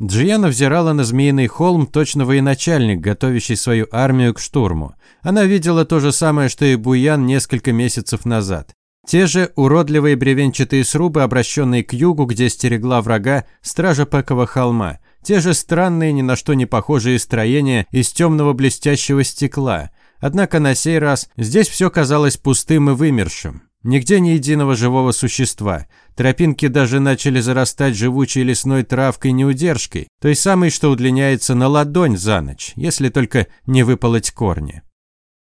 Джияна взирала на Змеиный холм, точно военачальник, готовящий свою армию к штурму. Она видела то же самое, что и Буян несколько месяцев назад. Те же уродливые бревенчатые срубы, обращенные к югу, где стерегла врага стража Пекова холма. Те же странные, ни на что не похожие строения из темного блестящего стекла. Однако на сей раз здесь все казалось пустым и вымершим. Нигде ни единого живого существа. Тропинки даже начали зарастать живучей лесной травкой-неудержкой, той самой, что удлиняется на ладонь за ночь, если только не выполоть корни.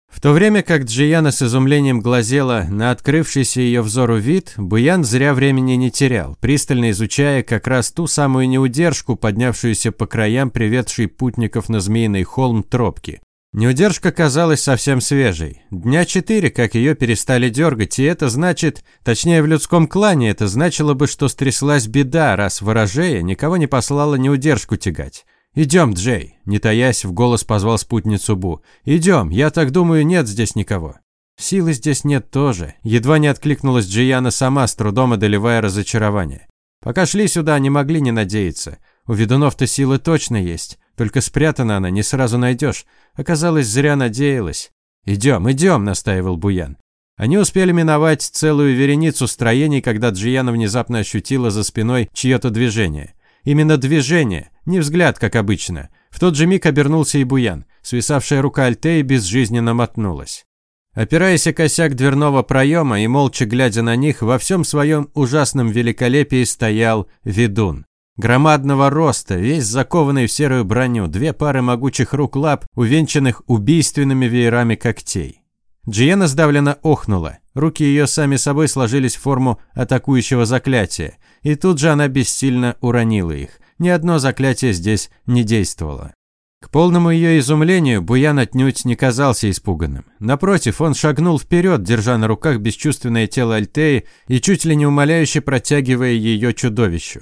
В то время как Джияна с изумлением глазела на открывшийся ее взору вид, Буян зря времени не терял, пристально изучая как раз ту самую неудержку, поднявшуюся по краям приведшей путников на Змеиный холм тропки. Неудержка казалась совсем свежей. Дня четыре, как ее перестали дергать, и это значит, точнее в людском клане это значило бы, что стряслась беда, раз ворожея никого не послала неудержку тягать. «Идем, Джей», – не таясь, в голос позвал спутницу Бу. «Идем, я так думаю, нет здесь никого». Силы здесь нет тоже. Едва не откликнулась Джияна сама, с трудом одолевая разочарование. Пока шли сюда, не могли не надеяться. У ведунов-то силы точно есть. Только спрятана она, не сразу найдешь. Оказалось, зря надеялась. «Идем, идем», – настаивал Буян. Они успели миновать целую вереницу строений, когда Джияна внезапно ощутила за спиной чье-то движение. Именно движение, не взгляд, как обычно. В тот же миг обернулся и Буян. Свисавшая рука Альтеи безжизненно мотнулась. Опираясь о косяк дверного проема и молча глядя на них, во всем своем ужасном великолепии стоял ведун. Громадного роста, весь закованный в серую броню, две пары могучих рук-лап, увенчанных убийственными веерами когтей. Джиена сдавленно охнула. Руки ее сами собой сложились в форму атакующего заклятия, и тут же она бессильно уронила их. Ни одно заклятие здесь не действовало. К полному ее изумлению Буян отнюдь не казался испуганным. Напротив, он шагнул вперед, держа на руках бесчувственное тело Альтеи и чуть ли не умоляюще протягивая ее чудовищу.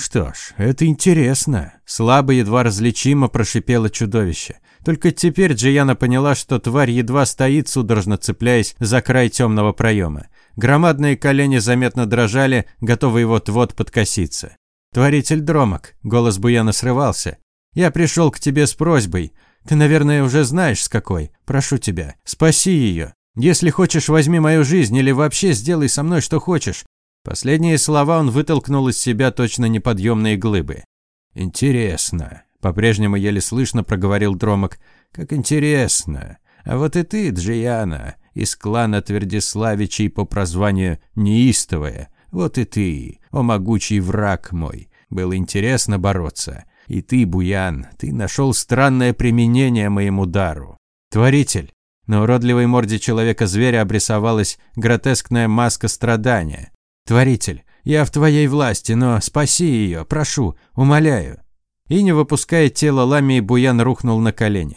«Что ж, это интересно», – слабо, едва различимо прошипело чудовище. Только теперь Джияна поняла, что тварь едва стоит, судорожно цепляясь за край темного проема. Громадные колени заметно дрожали, готовые вот-вот подкоситься. «Творитель дромок», – голос Буяна срывался. «Я пришел к тебе с просьбой. Ты, наверное, уже знаешь, с какой. Прошу тебя, спаси ее. Если хочешь, возьми мою жизнь или вообще сделай со мной что хочешь. Последние слова он вытолкнул из себя точно неподъемные глыбы. «Интересно», – по-прежнему еле слышно проговорил Дромок. «Как интересно. А вот и ты, Джияна, из клана Твердиславичей по прозванию Неистовая. Вот и ты, о могучий враг мой. Было интересно бороться. И ты, Буян, ты нашел странное применение моему дару. Творитель». На уродливой морде человека-зверя обрисовалась гротескная маска страдания. Творитель, я в твоей власти, но спаси ее, прошу, умоляю». И, не выпуская тело Ламии, Буян рухнул на колени.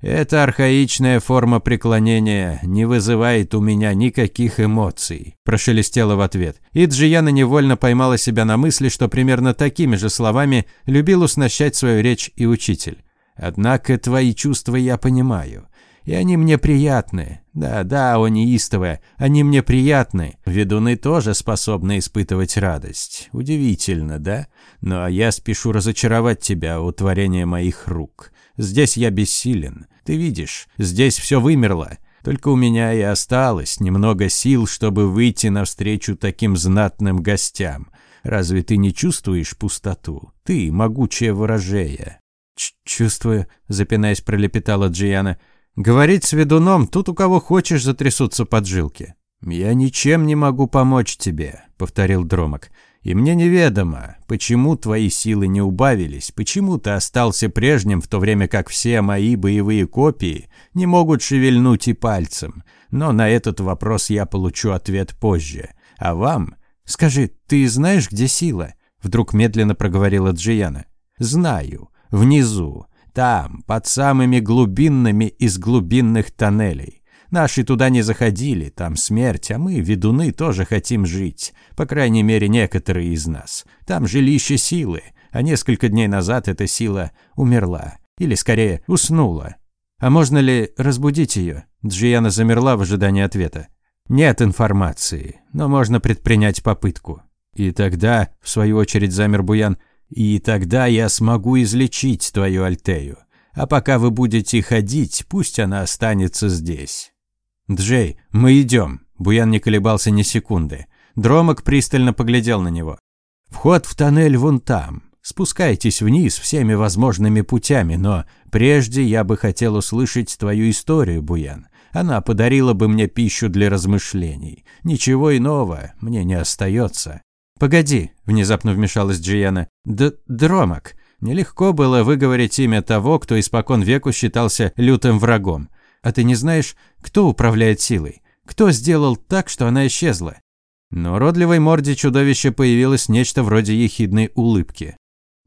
«Эта архаичная форма преклонения не вызывает у меня никаких эмоций», – прошелестела в ответ. И Джияна невольно поймала себя на мысли, что примерно такими же словами любил уснащать свою речь и учитель. «Однако твои чувства я понимаю. И они мне приятны. Да, да, о неистовые, они мне приятны. Ведуны тоже способны испытывать радость. Удивительно, да? Ну а я спешу разочаровать тебя, у творения моих рук. Здесь я бессилен. Ты видишь, здесь все вымерло. Только у меня и осталось немного сил, чтобы выйти навстречу таким знатным гостям. Разве ты не чувствуешь пустоту? Ты, могучая ворожея. «Чувствую», – запинаясь, пролепетала Джиана – Говорить с ведуном, тут у кого хочешь затрясутся поджилки. «Я ничем не могу помочь тебе», — повторил Дромок. «И мне неведомо, почему твои силы не убавились, почему ты остался прежним, в то время как все мои боевые копии не могут шевельнуть и пальцем. Но на этот вопрос я получу ответ позже. А вам? Скажи, ты знаешь, где сила?» Вдруг медленно проговорила Джияна. «Знаю. Внизу. Там, под самыми глубинными из глубинных тоннелей. Наши туда не заходили, там смерть, а мы, ведуны, тоже хотим жить. По крайней мере, некоторые из нас. Там жилище силы, а несколько дней назад эта сила умерла. Или, скорее, уснула. А можно ли разбудить ее? Джиана замерла в ожидании ответа. Нет информации, но можно предпринять попытку. И тогда, в свою очередь, замер Буян. И тогда я смогу излечить твою Альтею. А пока вы будете ходить, пусть она останется здесь. Джей, мы идем. Буян не колебался ни секунды. Дромок пристально поглядел на него. Вход в тоннель вон там. Спускайтесь вниз всеми возможными путями, но прежде я бы хотел услышать твою историю, Буян. Она подарила бы мне пищу для размышлений. Ничего иного мне не остается. «Погоди», – внезапно вмешалась Джиана. «Д Дромок». Нелегко было выговорить имя того, кто испокон веку считался лютым врагом. А ты не знаешь, кто управляет силой? Кто сделал так, что она исчезла? Но родливой морде чудовища появилось нечто вроде ехидной улыбки.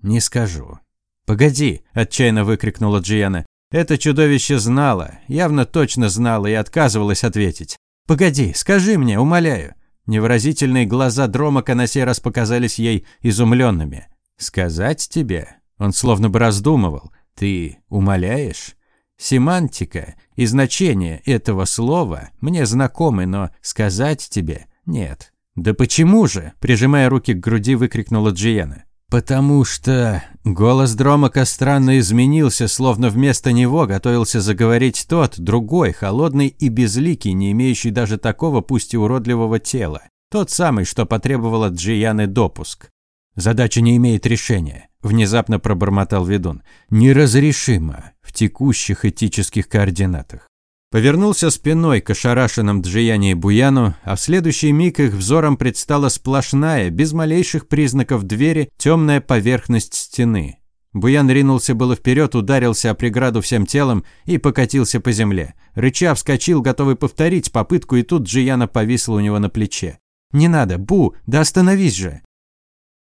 «Не скажу». «Погоди!» – отчаянно выкрикнула Джиана. Это чудовище знало, явно точно знало и отказывалось ответить. «Погоди, скажи мне, умоляю!» Невыразительные глаза Дромака на сей раз показались ей изумленными. «Сказать тебе?» Он словно бы раздумывал. «Ты умоляешь?» Семантика и значение этого слова мне знакомы, но сказать тебе нет. «Да почему же?» – прижимая руки к груди, выкрикнула Джиена. «Потому что...» Голос Дромака странно изменился, словно вместо него готовился заговорить тот, другой, холодный и безликий, не имеющий даже такого, пусть и уродливого тела. Тот самый, что потребовал от Джияны допуск. «Задача не имеет решения», – внезапно пробормотал ведун. «Неразрешимо в текущих этических координатах». Повернулся спиной к ошарашенным Джияне и Буяну, а в следующий миг их взором предстала сплошная, без малейших признаков двери, темная поверхность стены. Буян ринулся было вперед, ударился о преграду всем телом и покатился по земле. Рыча вскочил, готовый повторить попытку, и тут Джияна повисла у него на плече. «Не надо, Бу, да остановись же!»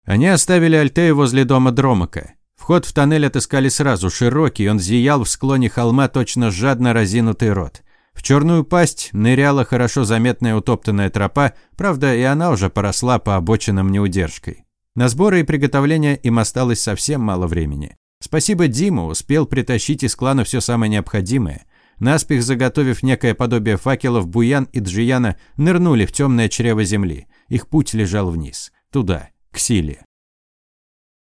Они оставили Альтею возле дома Дромака. Вход в тоннель отыскали сразу, широкий, он зиял в склоне холма точно жадно разинутый рот. В черную пасть ныряла хорошо заметная утоптанная тропа, правда, и она уже поросла по обочинам неудержкой. На сборы и приготовления им осталось совсем мало времени. Спасибо Диму, успел притащить из клана все самое необходимое. Наспех заготовив некое подобие факелов, Буян и Джияна нырнули в темное чрево земли. Их путь лежал вниз, туда, к силе.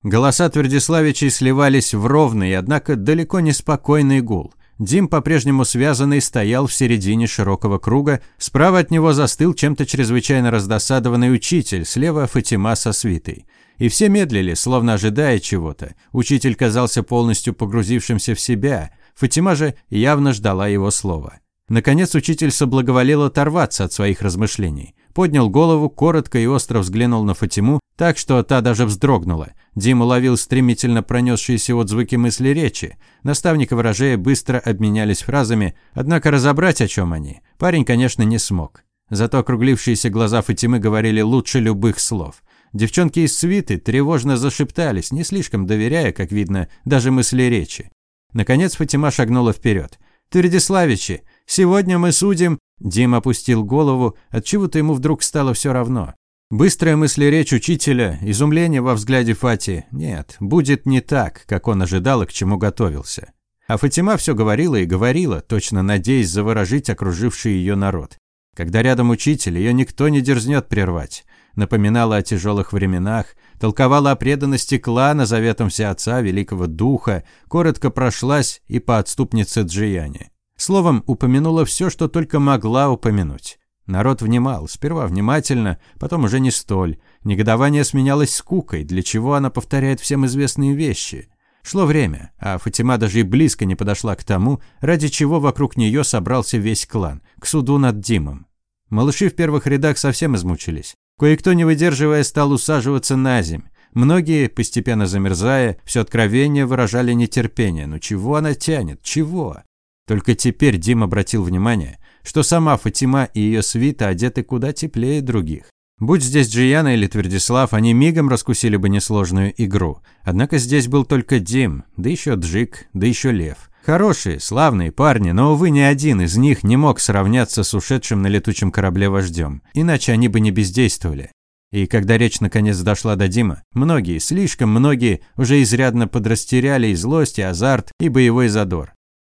Голоса Твердиславичей сливались в ровный, однако далеко не спокойный гул. Дим, по-прежнему связанный, стоял в середине широкого круга, справа от него застыл чем-то чрезвычайно раздосадованный учитель, слева Фатима со свитой. И все медлили, словно ожидая чего-то. Учитель казался полностью погрузившимся в себя, Фатима же явно ждала его слова. Наконец учитель соблаговолил оторваться от своих размышлений. Поднял голову, коротко и остро взглянул на Фатиму, так что та даже вздрогнула. Дим уловил стремительно пронесшиеся отзвуки мысли речи. Наставник и ворожея быстро обменялись фразами, однако разобрать, о чем они, парень, конечно, не смог. Зато округлившиеся глаза Фатимы говорили лучше любых слов. Девчонки из свиты тревожно зашептались, не слишком доверяя, как видно, даже мысли речи. Наконец Фатима шагнула вперед. «Твердиславичи, сегодня мы судим...» Дим опустил голову, отчего-то ему вдруг стало все равно. Быстрая мыслеречь учителя, изумление во взгляде Фати. Нет, будет не так, как он ожидал и к чему готовился. А Фатима все говорила и говорила, точно надеясь заворожить окруживший ее народ. Когда рядом учитель, ее никто не дерзнет прервать. Напоминала о тяжелых временах, толковала о преданности клана заветам Всеотца Великого Духа, коротко прошлась и по отступнице Джияне. Словом, упомянула все, что только могла упомянуть. Народ внимал, сперва внимательно, потом уже не столь. Негодование сменялось скукой, для чего она повторяет всем известные вещи. Шло время, а Фатима даже и близко не подошла к тому, ради чего вокруг нее собрался весь клан, к суду над Димом. Малыши в первых рядах совсем измучились. Кое-кто, не выдерживая, стал усаживаться на земь. Многие, постепенно замерзая, все откровение выражали нетерпение. Ну чего она тянет? Чего? Только теперь Дим обратил внимание, что сама Фатима и ее свита одеты куда теплее других. Будь здесь Джияна или Твердислав, они мигом раскусили бы несложную игру. Однако здесь был только Дим, да еще Джик, да еще Лев. Хорошие, славные парни, но, увы, ни один из них не мог сравняться с ушедшим на летучем корабле вождем, иначе они бы не бездействовали. И когда речь наконец дошла до Дима, многие, слишком многие, уже изрядно подрастеряли и злость, и азарт, и боевой задор.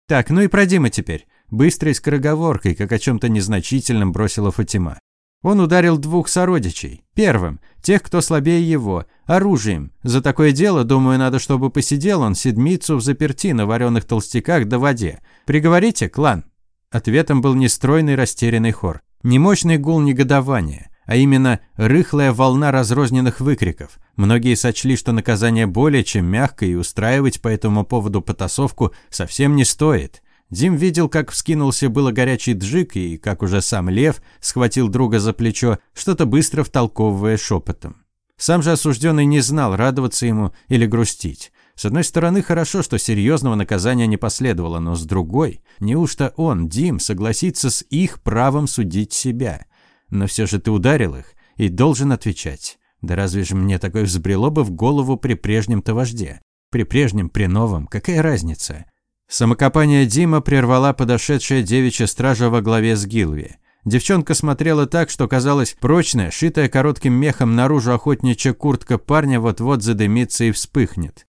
Так, ну и про Дима теперь. Быстрой скороговоркой, как о чем-то незначительном, бросила Фатима. Он ударил двух сородичей. Первым – тех, кто слабее его, оружием. За такое дело, думаю, надо, чтобы посидел он седмицу в заперти на вареных толстяках до воде. Приговорите, клан?» Ответом был нестройный растерянный хор. Немощный гул негодования, а именно рыхлая волна разрозненных выкриков. Многие сочли, что наказание более чем мягкое, и устраивать по этому поводу потасовку совсем не стоит. Дим видел, как вскинулся было горячий джик, и как уже сам Лев схватил друга за плечо, что-то быстро втолковывая шепотом. Сам же осужденный не знал, радоваться ему или грустить. С одной стороны, хорошо, что серьезного наказания не последовало, но с другой, неужто он, Дим, согласится с их правом судить себя? Но все же ты ударил их и должен отвечать. Да разве же мне такое взбрело бы в голову при прежнем-то вожде? При прежнем, при новом, какая разница? Самокопание Дима прервала подошедшая девичья стража во главе с Гилви. Девчонка смотрела так, что казалось прочная, шитая коротким мехом наружу охотничья куртка парня вот-вот задымится и вспыхнет.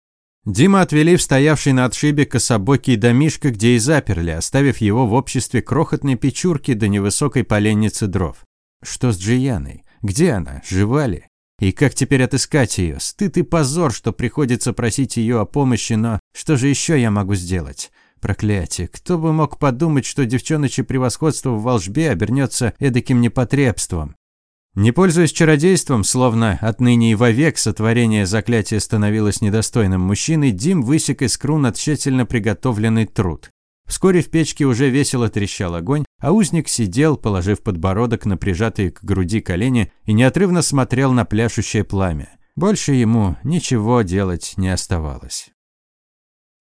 Дима отвели в стоявший на отшибе кособокий домишко, где и заперли, оставив его в обществе крохотной печурки до невысокой поленницы дров. Что с Джияной? Где она? Жива ли? И как теперь отыскать ее? Стыд и позор, что приходится просить ее о помощи, но что же еще я могу сделать? Проклятие, кто бы мог подумать, что девчоночье превосходство в волжбе обернется эдаким непотребством. Не пользуясь чародейством, словно отныне и вовек сотворение заклятия становилось недостойным мужчины, Дим высек из крун тщательно приготовленный труд. Вскоре в печке уже весело трещал огонь, а узник сидел, положив подбородок на прижатые к груди колени и неотрывно смотрел на пляшущее пламя. Больше ему ничего делать не оставалось.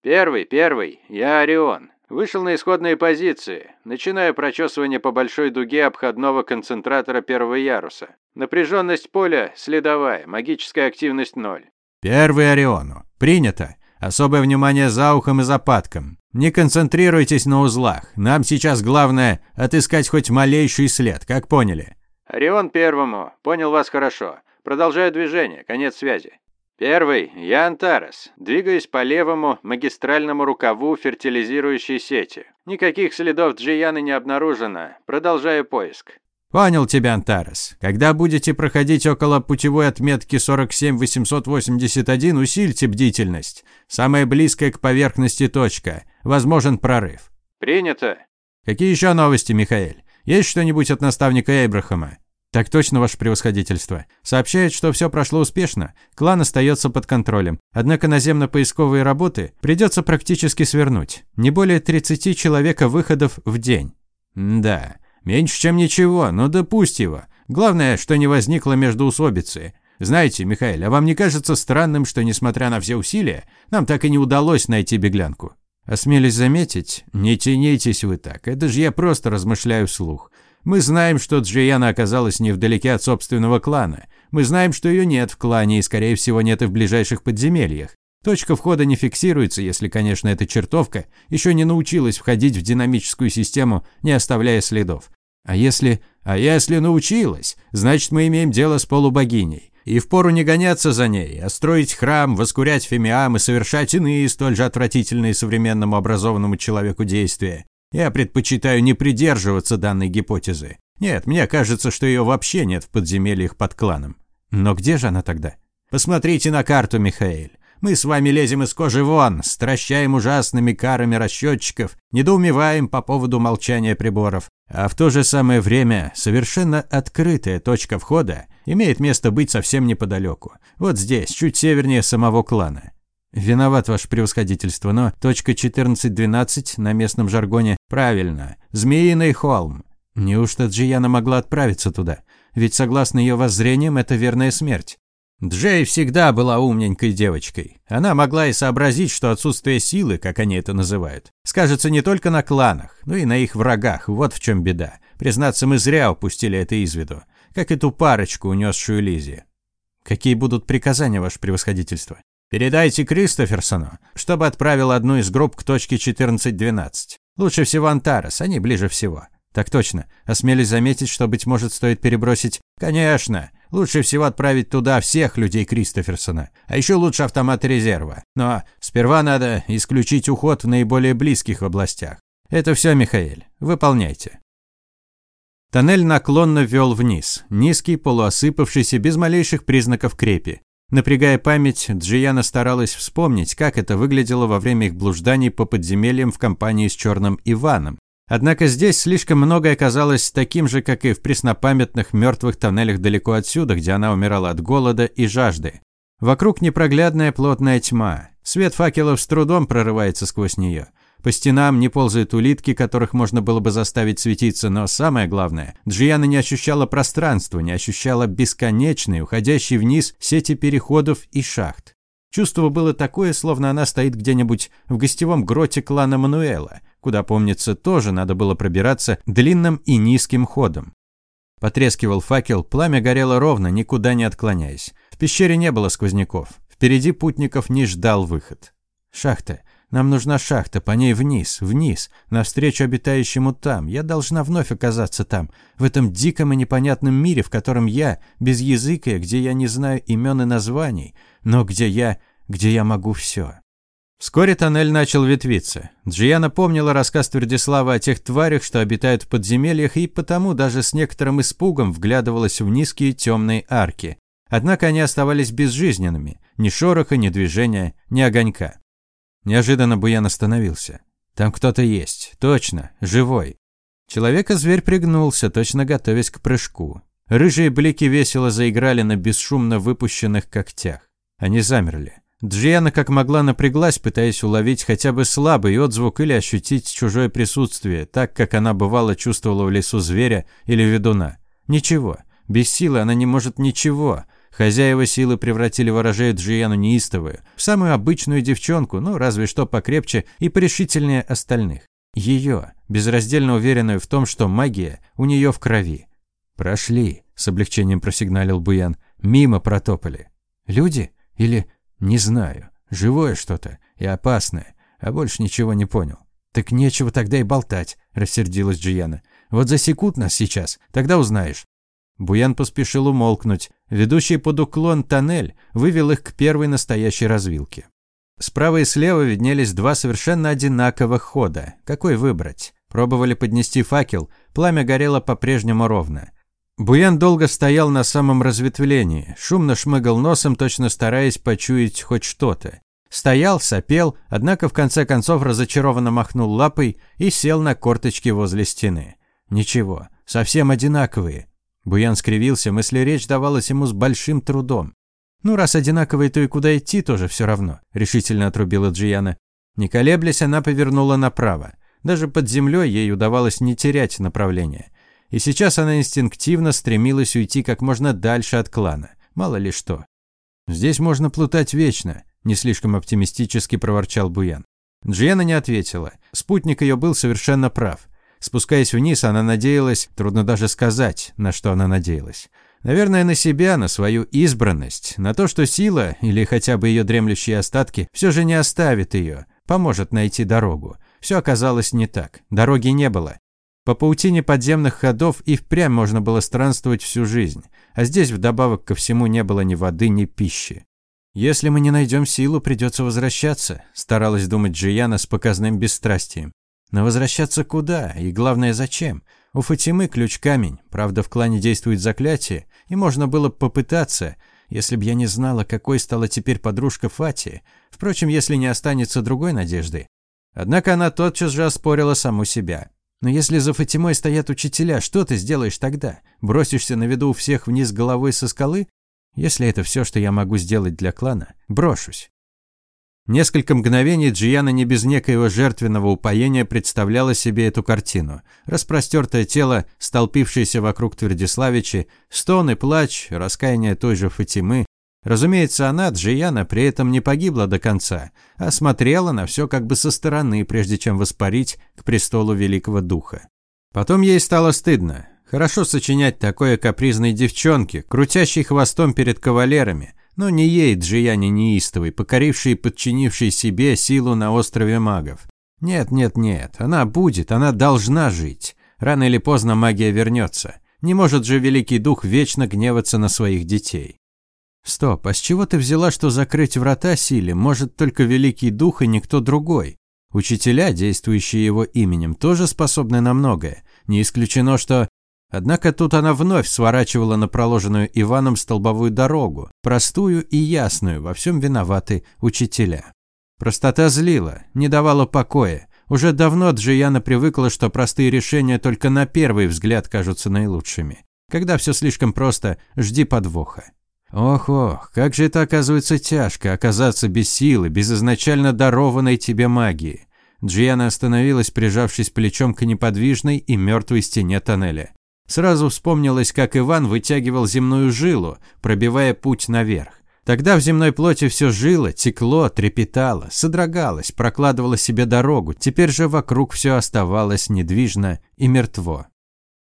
«Первый, первый, я Орион. Вышел на исходные позиции. Начинаю прочесывание по большой дуге обходного концентратора первого яруса. Напряженность поля следовая, магическая активность ноль». «Первый Ориону. Принято. Особое внимание за ухом и за патком. Не концентрируйтесь на узлах. Нам сейчас главное отыскать хоть малейший след, как поняли. Орион первому. Понял вас хорошо. Продолжаю движение. Конец связи. Первый. Я Антарес. Двигаюсь по левому магистральному рукаву фертилизирующей сети. Никаких следов Джияны не обнаружено. Продолжаю поиск. «Понял тебя, Антарес. Когда будете проходить около путевой отметки 47881, усильте бдительность. Самая близкая к поверхности точка. Возможен прорыв». «Принято». «Какие еще новости, Михаэль? Есть что-нибудь от наставника Эйбрахама?» «Так точно, ваше превосходительство. Сообщает, что все прошло успешно. Клан остается под контролем. Однако наземно-поисковые работы придется практически свернуть. Не более 30 человека выходов в день». «Да». Меньше, чем ничего, но да пусть его. Главное, что не возникло междоусобицы. Знаете, Михаил, а вам не кажется странным, что, несмотря на все усилия, нам так и не удалось найти беглянку? Осмелюсь заметить, не тянитесь вы так, это же я просто размышляю вслух. Мы знаем, что Джияна оказалась невдалеке от собственного клана. Мы знаем, что ее нет в клане и, скорее всего, нет и в ближайших подземельях. Точка входа не фиксируется, если, конечно, эта чертовка еще не научилась входить в динамическую систему, не оставляя следов. А если... А если научилась, значит, мы имеем дело с полубогиней. И впору не гоняться за ней, а строить храм, воскурять фимиам и совершать иные столь же отвратительные современному образованному человеку действия. Я предпочитаю не придерживаться данной гипотезы. Нет, мне кажется, что ее вообще нет в подземельях под кланом. Но где же она тогда? Посмотрите на карту, Михаил. Мы с вами лезем из кожи вон, стращаем ужасными карами расчетчиков, недоумеваем по поводу молчания приборов. А в то же самое время совершенно открытая точка входа имеет место быть совсем неподалеку. Вот здесь, чуть севернее самого клана. Виноват ваше превосходительство, но точка 1412 на местном жаргоне правильно. Змеиный холм. Неужто Джияна могла отправиться туда? Ведь согласно ее воззрениям, это верная смерть. Джей всегда была умненькой девочкой. Она могла и сообразить, что отсутствие силы, как они это называют, скажется не только на кланах, но и на их врагах. Вот в чем беда. Признаться, мы зря упустили это из виду. Как и ту парочку, унесшую Лизи. Какие будут приказания, ваше превосходительство? Передайте Кристоферсону, чтобы отправил одну из групп к точке 1412. Лучше всего Антарес, они ближе всего. Так точно. Осмелюсь заметить, что, быть может, стоит перебросить... Конечно. Лучше всего отправить туда всех людей Кристоферсона. А еще лучше автомат резерва. Но сперва надо исключить уход в наиболее близких областях. Это все, Михаил. Выполняйте. Тоннель наклонно вел вниз, низкий, полуосыпавшийся, без малейших признаков крепи. Напрягая память, Джияна старалась вспомнить, как это выглядело во время их блужданий по подземельям в компании с Черным Иваном. Однако здесь слишком многое оказалось таким же, как и в преснопамятных мертвых тоннелях далеко отсюда, где она умирала от голода и жажды. Вокруг непроглядная плотная тьма. Свет факелов с трудом прорывается сквозь нее. По стенам не ползают улитки, которых можно было бы заставить светиться, но самое главное, Джиана не ощущала пространства, не ощущала бесконечной, уходящей вниз сети переходов и шахт. Чувство было такое, словно она стоит где-нибудь в гостевом гроте клана Мануэла, куда, помнится, тоже надо было пробираться длинным и низким ходом. Потрескивал факел, пламя горело ровно, никуда не отклоняясь. В пещере не было сквозняков. Впереди путников не ждал выход. Шахта. Нам нужна шахта, по ней вниз, вниз, навстречу обитающему там. Я должна вновь оказаться там, в этом диком и непонятном мире, в котором я, без языка, где я не знаю имен и названий, но где я, где я могу все. Вскоре тоннель начал ветвиться. Джиана помнила рассказ Твердислава о тех тварях, что обитают в подземельях, и потому даже с некоторым испугом вглядывалась в низкие темные арки. Однако они оставались безжизненными. Ни шороха, ни движения, ни огонька. Неожиданно Буян остановился. Там кто-то есть. Точно. Живой. Человека-зверь пригнулся, точно готовясь к прыжку. Рыжие блики весело заиграли на бесшумно выпущенных когтях. Они замерли. Джиана как могла напряглась, пытаясь уловить хотя бы слабый отзвук или ощутить чужое присутствие, так как она бывало чувствовала в лесу зверя или ведуна. Ничего. Без силы она не может ничего. Хозяева силы превратили ворожею Джиану неистовую, в самую обычную девчонку, ну, разве что покрепче и порешительнее остальных. Ее, безраздельно уверенную в том, что магия у нее в крови. «Прошли», – с облегчением просигналил Буян. «Мимо протопали». «Люди? Или...» «Не знаю. Живое что-то. И опасное. А больше ничего не понял». «Так нечего тогда и болтать», – рассердилась Джияна. «Вот засекут нас сейчас, тогда узнаешь. Буян поспешил умолкнуть. Ведущий под уклон тоннель вывел их к первой настоящей развилке. Справа и слева виднелись два совершенно одинаковых хода. Какой выбрать? Пробовали поднести факел, пламя горело по-прежнему ровно. Буян долго стоял на самом разветвлении, шумно шмыгал носом, точно стараясь почуять хоть что-то. Стоял, сопел, однако в конце концов разочарованно махнул лапой и сел на корточки возле стены. Ничего, совсем одинаковые. Буян скривился, мысли-речь давалась ему с большим трудом. «Ну, раз одинаковые, то и куда идти тоже все равно», – решительно отрубила Джияна. Не колеблясь, она повернула направо. Даже под землей ей удавалось не терять направление. И сейчас она инстинктивно стремилась уйти как можно дальше от клана. Мало ли что. «Здесь можно плутать вечно», – не слишком оптимистически проворчал Буян. Джиена не ответила. Спутник ее был совершенно прав. Спускаясь вниз, она надеялась, трудно даже сказать, на что она надеялась. Наверное, на себя, на свою избранность, на то, что сила, или хотя бы ее дремлющие остатки, все же не оставит ее, поможет найти дорогу. Все оказалось не так. Дороги не было. По паутине подземных ходов и впрямь можно было странствовать всю жизнь, а здесь вдобавок ко всему не было ни воды, ни пищи. «Если мы не найдем силу, придется возвращаться», – старалась думать Джияна с показным бесстрастием. Но возвращаться куда? И главное, зачем? У Фатимы ключ-камень. Правда, в клане действует заклятие, и можно было попытаться, если б я не знала, какой стала теперь подружка Фати. Впрочем, если не останется другой надежды. Однако она тотчас же оспорила саму себя. Но если за Фатимой стоят учителя, что ты сделаешь тогда? Бросишься на виду у всех вниз головой со скалы? Если это все, что я могу сделать для клана, брошусь. Несколько мгновений Джияна не без некоего жертвенного упоения представляла себе эту картину. Распростертое тело, столпившееся вокруг Твердиславичи, стон и плач, раскаяние той же Фатимы. Разумеется, она, Джияна, при этом не погибла до конца, а смотрела на все как бы со стороны, прежде чем воспарить к престолу Великого Духа. Потом ей стало стыдно. Хорошо сочинять такое капризной девчонке, крутящей хвостом перед кавалерами – но не ей, Джияне неистовой, покорившей и подчинившей себе силу на острове магов. Нет, нет, нет, она будет, она должна жить. Рано или поздно магия вернется. Не может же Великий Дух вечно гневаться на своих детей. Стоп, а с чего ты взяла, что закрыть врата силе может только Великий Дух и никто другой? Учителя, действующие его именем, тоже способны на многое. Не исключено, что... Однако тут она вновь сворачивала на проложенную Иваном столбовую дорогу, простую и ясную, во всем виноваты учителя. Простота злила, не давала покоя. Уже давно Джияна привыкла, что простые решения только на первый взгляд кажутся наилучшими. Когда все слишком просто, жди подвоха. Ох-ох, как же это оказывается тяжко, оказаться без силы, без изначально дарованной тебе магии. Джияна остановилась, прижавшись плечом к неподвижной и мертвой стене тоннеля. Сразу вспомнилось, как Иван вытягивал земную жилу, пробивая путь наверх. Тогда в земной плоти все жило, текло, трепетало, содрогалось, прокладывало себе дорогу. Теперь же вокруг все оставалось недвижно и мертво.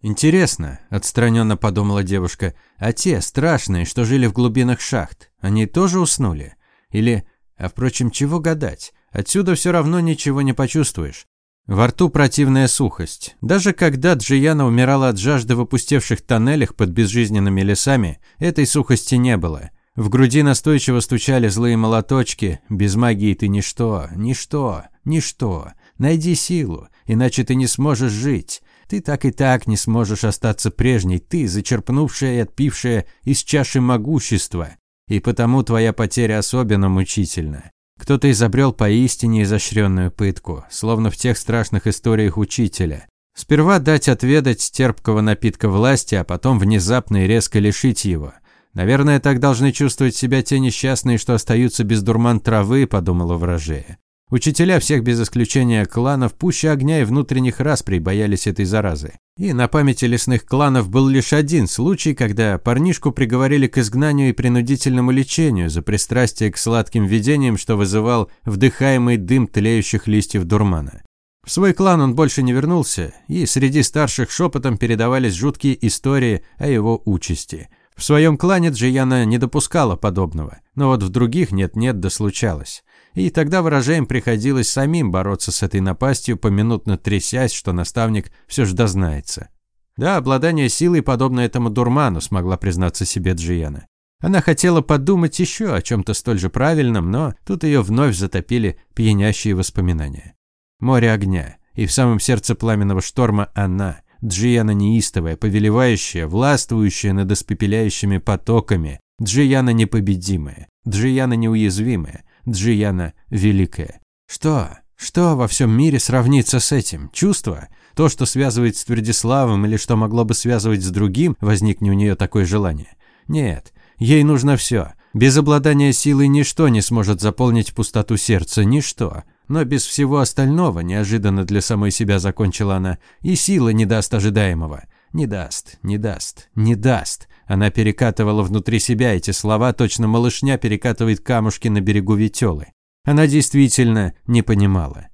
«Интересно», – отстраненно подумала девушка, – «а те, страшные, что жили в глубинах шахт, они тоже уснули? Или, а впрочем, чего гадать? Отсюда все равно ничего не почувствуешь. Во рту противная сухость. Даже когда Джияна умирала от жажды в опустевших тоннелях под безжизненными лесами, этой сухости не было. В груди настойчиво стучали злые молоточки. Без магии ты ничто, ничто, ничто. Найди силу, иначе ты не сможешь жить. Ты так и так не сможешь остаться прежней, ты, зачерпнувшая и отпившая из чаши могущества. И потому твоя потеря особенно мучительна. Кто-то изобрел поистине изощренную пытку, словно в тех страшных историях учителя. Сперва дать отведать терпкого напитка власти, а потом внезапно и резко лишить его. Наверное, так должны чувствовать себя те несчастные, что остаются без дурман травы, подумала вражея. Учителя всех без исключения кланов пуще огня и внутренних расприй боялись этой заразы. И на памяти лесных кланов был лишь один случай, когда парнишку приговорили к изгнанию и принудительному лечению за пристрастие к сладким видениям, что вызывал вдыхаемый дым тлеющих листьев дурмана. В свой клан он больше не вернулся, и среди старших шепотом передавались жуткие истории о его участи. В своем клане Джияна не допускала подобного, но вот в других нет-нет да случалось. И тогда выражаем приходилось самим бороться с этой напастью, поминутно трясясь, что наставник все же дознается. Да, обладание силой, подобно этому дурману, смогла признаться себе Джиена. Она хотела подумать еще о чем-то столь же правильном, но тут ее вновь затопили пьянящие воспоминания. Море огня, и в самом сердце пламенного шторма она, Джияна неистовая, повелевающая, властвующая над испепеляющими потоками, Джияна непобедимая, Джияна неуязвимая, Джияна Великая. Что? Что во всем мире сравнится с этим? Чувство? То, что связывает с Твердиславом или что могло бы связывать с другим, возникне у нее такое желание? Нет, ей нужно все. Без обладания силой ничто не сможет заполнить пустоту сердца, ничто. Но без всего остального, неожиданно для самой себя закончила она, и сила не даст ожидаемого. Не даст, не даст, не даст. Она перекатывала внутри себя эти слова, точно малышня перекатывает камушки на берегу Ветелы. Она действительно не понимала.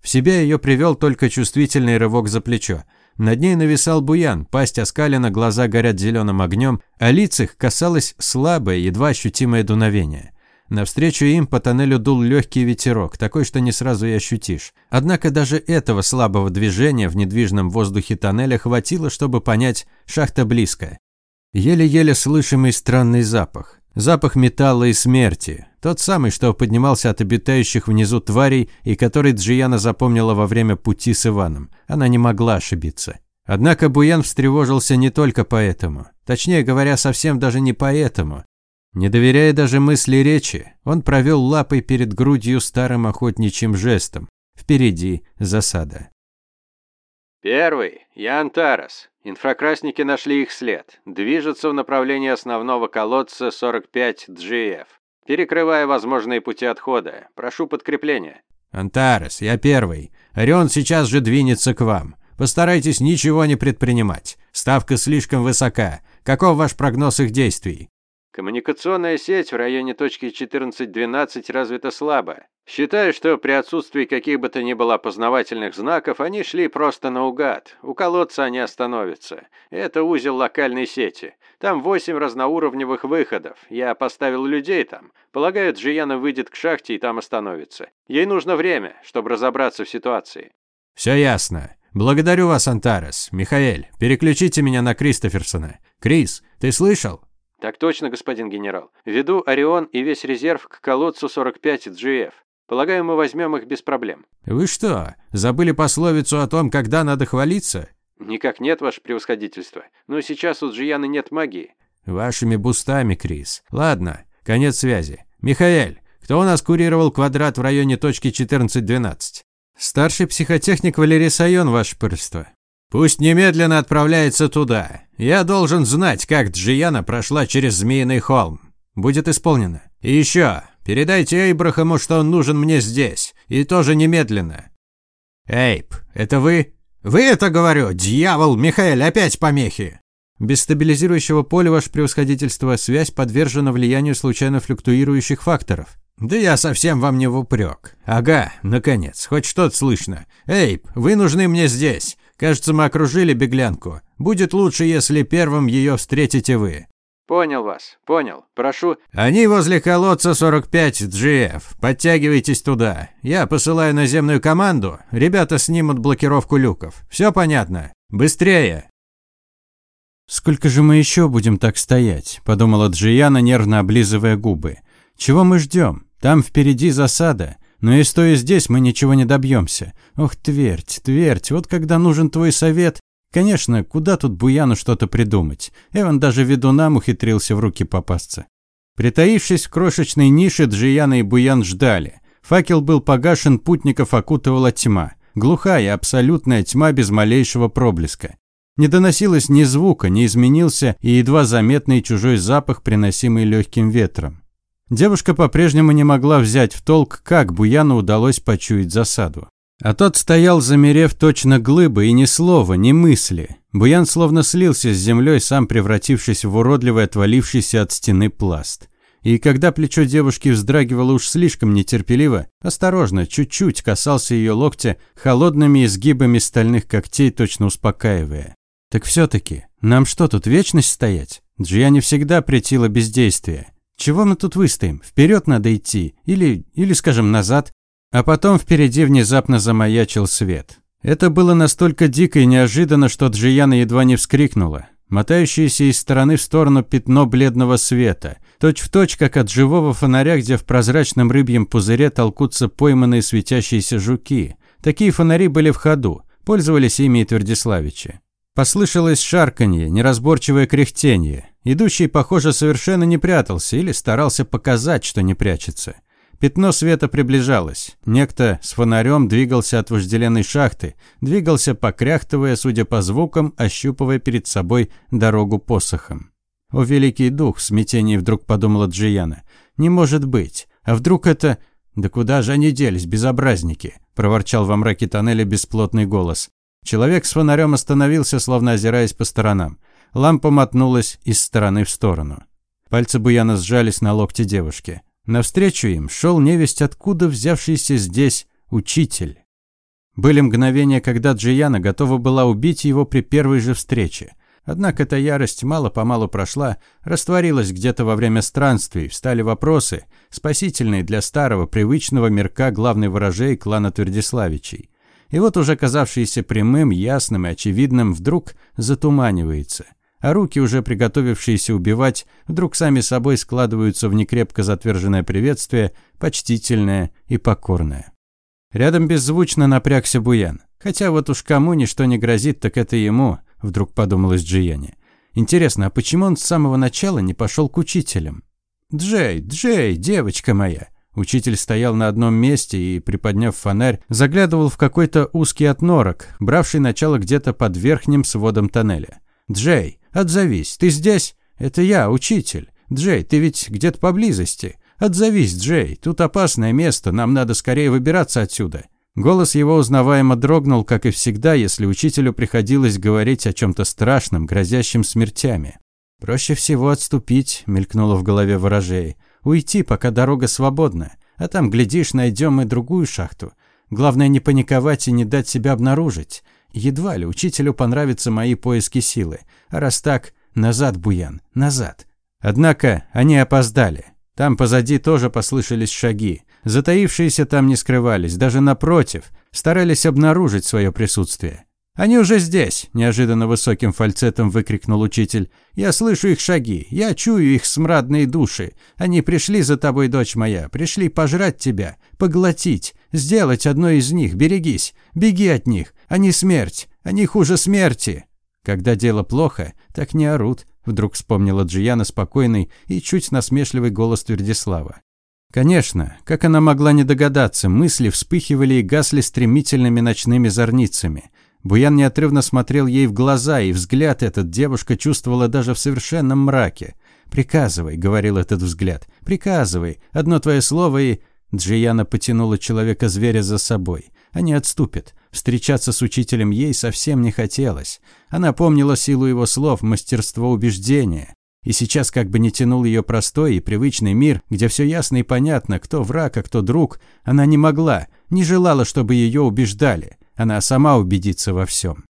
В себя ее привел только чувствительный рывок за плечо. Над ней нависал буян, пасть оскалена, глаза горят зеленым огнем, а лиц их касалось слабое, едва ощутимое дуновение. Навстречу им по тоннелю дул легкий ветерок, такой, что не сразу и ощутишь. Однако даже этого слабого движения в недвижном воздухе тоннеля хватило, чтобы понять, шахта близко. Еле-еле слышимый странный запах. Запах металла и смерти. Тот самый, что поднимался от обитающих внизу тварей и который Джияна запомнила во время пути с Иваном. Она не могла ошибиться. Однако Буян встревожился не только поэтому. Точнее говоря, совсем даже не поэтому. Не доверяя даже мысли речи, он провел лапой перед грудью старым охотничьим жестом. Впереди засада. «Первый. Ян Тарас. Инфракрасники нашли их след. Движутся в направлении основного колодца 45 GF. Перекрывая возможные пути отхода. Прошу подкрепления». «Антарес, я первый. Орион сейчас же двинется к вам. Постарайтесь ничего не предпринимать. Ставка слишком высока. Каков ваш прогноз их действий?» Коммуникационная сеть в районе точки 14-12 развита слабо. Считаю, что при отсутствии каких бы то ни было опознавательных знаков они шли просто наугад. У колодца они остановятся. Это узел локальной сети. Там восемь разноуровневых выходов. Я поставил людей там. Полагаю, Джияна выйдет к шахте и там остановится. Ей нужно время, чтобы разобраться в ситуации. Все ясно. Благодарю вас, Антарес. Михаэль, переключите меня на Кристоферсона. Крис, ты слышал? «Так точно, господин генерал. Веду Орион и весь резерв к колодцу 45 GF. Полагаю, мы возьмем их без проблем». «Вы что, забыли пословицу о том, когда надо хвалиться?» Никак нет, ваше превосходительство. Но сейчас у Джияны нет магии. Вашими бустами, Крис. Ладно, конец связи. Михаэль, кто у нас курировал квадрат в районе точки 1412? Старший психотехник Валерий Сайон, ваше пырство. Пусть немедленно отправляется туда. Я должен знать, как Джияна прошла через Змеиный холм. Будет исполнено. И еще, передайте Эйбрахаму, что он нужен мне здесь. И тоже немедленно. Эйб, это вы? Вы это говорю, дьявол, Михаил, опять помехи. Без стабилизирующего поля, ваше превосходительство, связь подвержена влиянию случайно флюктуирующих факторов. Да я совсем вам не в упрек. Ага, наконец, хоть что-то слышно. Эйб, вы нужны мне здесь. Кажется, мы окружили беглянку. Будет лучше, если первым ее встретите вы. Понял вас, понял. Прошу. Они возле колодца 45 GF. Подтягивайтесь туда. Я посылаю наземную команду. Ребята снимут блокировку люков. Все понятно? Быстрее. Сколько же мы еще будем так стоять? подумала Джияна, нервно облизывая губы. Чего мы ждем? Там впереди засада. Но и стоя здесь мы ничего не добьемся. Ох, твердь, твердь, вот когда нужен твой совет. Конечно, куда тут Буяну что-то придумать? Эван даже ведунам ухитрился в руки попасться. Притаившись в крошечной нише, Джияна и Буян ждали. Факел был погашен, путников окутывала тьма. Глухая, абсолютная тьма без малейшего проблеска. Не доносилось ни звука, не изменился и едва заметный чужой запах, приносимый легким ветром. Девушка по-прежнему не могла взять в толк, как Буяну удалось почуять засаду. А тот стоял, замерев точно глыбы, и ни слова, ни мысли. Буян словно слился с землей, сам превратившись в уродливый, отвалившийся от стены пласт. И когда плечо девушки вздрагивало уж слишком нетерпеливо, осторожно, чуть-чуть касался ее локтя холодными изгибами стальных когтей, точно успокаивая. «Так все-таки, нам что тут, вечность стоять?» Джияне всегда претило бездействие. Чего мы тут выстоим? Вперед надо идти. Или, или, скажем, назад. А потом впереди внезапно замаячил свет. Это было настолько дико и неожиданно, что Джияна едва не вскрикнула. Мотающееся из стороны в сторону пятно бледного света. Точь в точь, как от живого фонаря, где в прозрачном рыбьем пузыре толкутся пойманные светящиеся жуки. Такие фонари были в ходу. Пользовались ими и Твердиславичи. Послышалось шарканье, неразборчивое кряхтение. Идущий, похоже, совершенно не прятался или старался показать, что не прячется. Пятно света приближалось. Некто с фонарем двигался от вожделенной шахты, двигался, покряхтывая, судя по звукам, ощупывая перед собой дорогу посохом. «О, великий дух!» – в смятении вдруг подумала Джияна. «Не может быть! А вдруг это...» «Да куда же они делись, безобразники?» – проворчал во мраке тоннеля бесплотный голос. Человек с фонарем остановился, словно озираясь по сторонам. Лампа мотнулась из стороны в сторону. Пальцы Буяна сжались на локте девушки. Навстречу им шел невесть откуда взявшийся здесь учитель. Были мгновения, когда Джияна готова была убить его при первой же встрече. Однако эта ярость мало-помалу прошла, растворилась где-то во время странствий, встали вопросы, спасительные для старого, привычного мирка главной ворожей клана Твердиславичей и вот уже казавшийся прямым, ясным и очевидным, вдруг затуманивается. А руки, уже приготовившиеся убивать, вдруг сами собой складываются в некрепко затверженное приветствие, почтительное и покорное. Рядом беззвучно напрягся Буян. Хотя вот уж кому ничто не грозит, так это ему, вдруг подумалось Джияне. Интересно, а почему он с самого начала не пошел к учителям? «Джей, Джей, девочка моя!» Учитель стоял на одном месте и, приподняв фонарь, заглядывал в какой-то узкий отнорок, бравший начало где-то под верхним сводом тоннеля. «Джей, отзовись, ты здесь? Это я, учитель. Джей, ты ведь где-то поблизости. Отзовись, Джей, тут опасное место, нам надо скорее выбираться отсюда». Голос его узнаваемо дрогнул, как и всегда, если учителю приходилось говорить о чем-то страшном, грозящем смертями. «Проще всего отступить», — мелькнуло в голове ворожей. Уйти, пока дорога свободна. А там, глядишь, найдем и другую шахту. Главное не паниковать и не дать себя обнаружить. Едва ли учителю понравятся мои поиски силы. А раз так, назад, Буян, назад. Однако они опоздали. Там позади тоже послышались шаги. Затаившиеся там не скрывались, даже напротив, старались обнаружить свое присутствие. «Они уже здесь!» – неожиданно высоким фальцетом выкрикнул учитель. «Я слышу их шаги, я чую их смрадные души. Они пришли за тобой, дочь моя, пришли пожрать тебя, поглотить, сделать одной из них, берегись, беги от них, они смерть, Они хуже смерти. Когда дело плохо, так не орут, вдруг вспомнила Джияна спокойный и чуть насмешливый голос Твердислава. Конечно, как она могла не догадаться, мысли вспыхивали и гасли стремительными ночными зорницами. Буян неотрывно смотрел ей в глаза, и взгляд этот девушка чувствовала даже в совершенном мраке. «Приказывай», — говорил этот взгляд, — «приказывай, одно твое слово и...» Джияна потянула человека-зверя за собой. Они отступят. Встречаться с учителем ей совсем не хотелось. Она помнила силу его слов, мастерство убеждения. И сейчас как бы не тянул ее простой и привычный мир, где все ясно и понятно, кто враг, а кто друг, она не могла, не желала, чтобы ее убеждали. Она сама убедится во всем.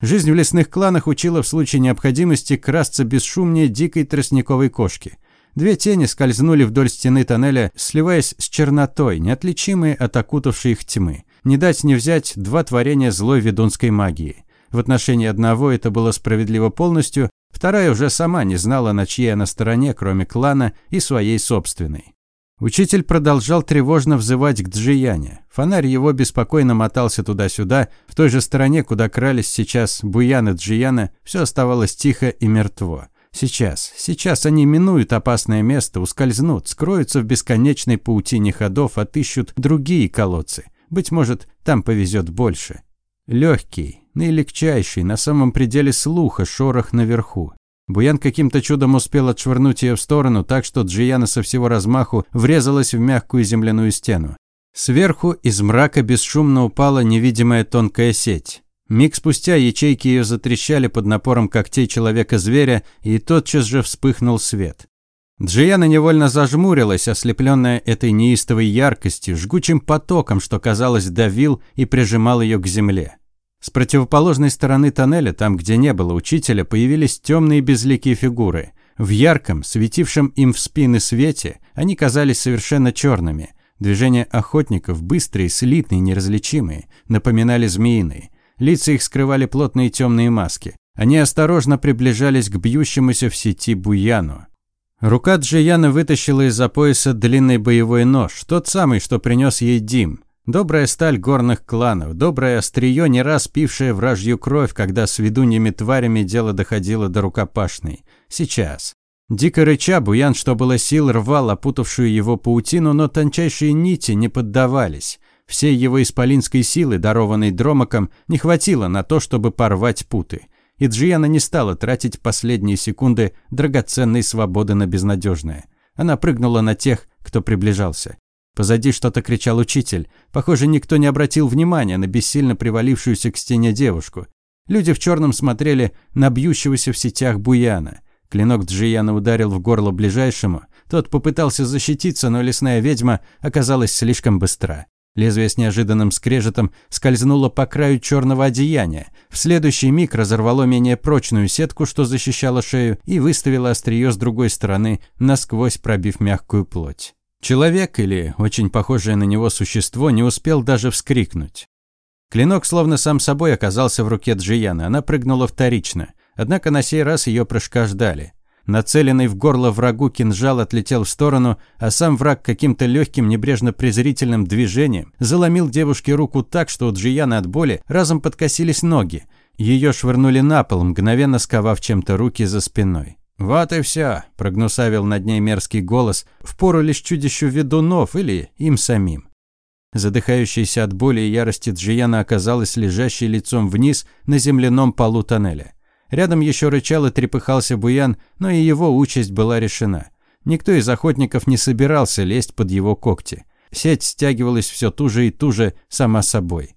Жизнь в лесных кланах учила в случае необходимости красться бесшумнее дикой тростниковой кошки. Две тени скользнули вдоль стены тоннеля, сливаясь с чернотой, неотличимые от окутавшей их тьмы. Не дать не взять два творения злой ведунской магии. В отношении одного это было справедливо полностью, вторая уже сама не знала, на чьей она стороне, кроме клана и своей собственной. Учитель продолжал тревожно взывать к Джияне. Фонарь его беспокойно мотался туда-сюда, в той же стороне, куда крались сейчас Буян и Джияна, все оставалось тихо и мертво. Сейчас, сейчас они минуют опасное место, ускользнут, скроются в бесконечной паутине ходов, отыщут другие колодцы. Быть может, там повезет больше. Легкий, наилегчайший, на самом пределе слуха шорох наверху. Буян каким-то чудом успел отшвырнуть ее в сторону, так что Джияна со всего размаху врезалась в мягкую земляную стену. Сверху из мрака бесшумно упала невидимая тонкая сеть. Миг спустя ячейки ее затрещали под напором когтей человека-зверя, и тотчас же вспыхнул свет. Джияна невольно зажмурилась, ослепленная этой неистовой яркостью, жгучим потоком, что, казалось, давил и прижимал ее к земле. С противоположной стороны тоннеля, там, где не было учителя, появились темные безликие фигуры. В ярком, светившем им в спины свете, они казались совершенно черными. Движения охотников, быстрые, слитные, неразличимые, напоминали змеиные. Лица их скрывали плотные темные маски. Они осторожно приближались к бьющемуся в сети буяну. Рука Джияна вытащила из-за пояса длинный боевой нож, тот самый, что принес ей Дим. Добрая сталь горных кланов, доброе острие, не раз пившее вражью кровь, когда с ведуньями тварями дело доходило до рукопашной. Сейчас. Дико рыча, Буян, что было сил, рвал опутавшую его паутину, но тончайшие нити не поддавались. Всей его исполинской силы, дарованной Дромаком, не хватило на то, чтобы порвать путы. И Джиана не стала тратить последние секунды драгоценной свободы на безнадежное. Она прыгнула на тех, кто приближался. Позади что-то кричал учитель. Похоже, никто не обратил внимания на бессильно привалившуюся к стене девушку. Люди в черном смотрели на бьющегося в сетях буяна. Клинок Джияна ударил в горло ближайшему. Тот попытался защититься, но лесная ведьма оказалась слишком быстра. Лезвие с неожиданным скрежетом скользнуло по краю черного одеяния. В следующий миг разорвало менее прочную сетку, что защищало шею, и выставило острие с другой стороны, насквозь пробив мягкую плоть. Человек или очень похожее на него существо не успел даже вскрикнуть. Клинок словно сам собой оказался в руке Джияна. Она прыгнула вторично. Однако на сей раз ее прыжка ждали. Нацеленный в горло врагу кинжал отлетел в сторону, а сам враг каким-то легким, небрежно-презрительным движением заломил девушке руку так, что у Джияны от боли разом подкосились ноги. Ее швырнули на пол, мгновенно сковав чем-то руки за спиной. «Вот и все», – прогнусавил над ней мерзкий голос, впору лишь чудищу ведунов или им самим. Задыхающаяся от боли и ярости Джияна оказалась лежащей лицом вниз на земляном полу тоннеля. Рядом еще рычал и трепыхался Буян, но и его участь была решена. Никто из охотников не собирался лезть под его когти. Сеть стягивалась все туже и туже сама собой.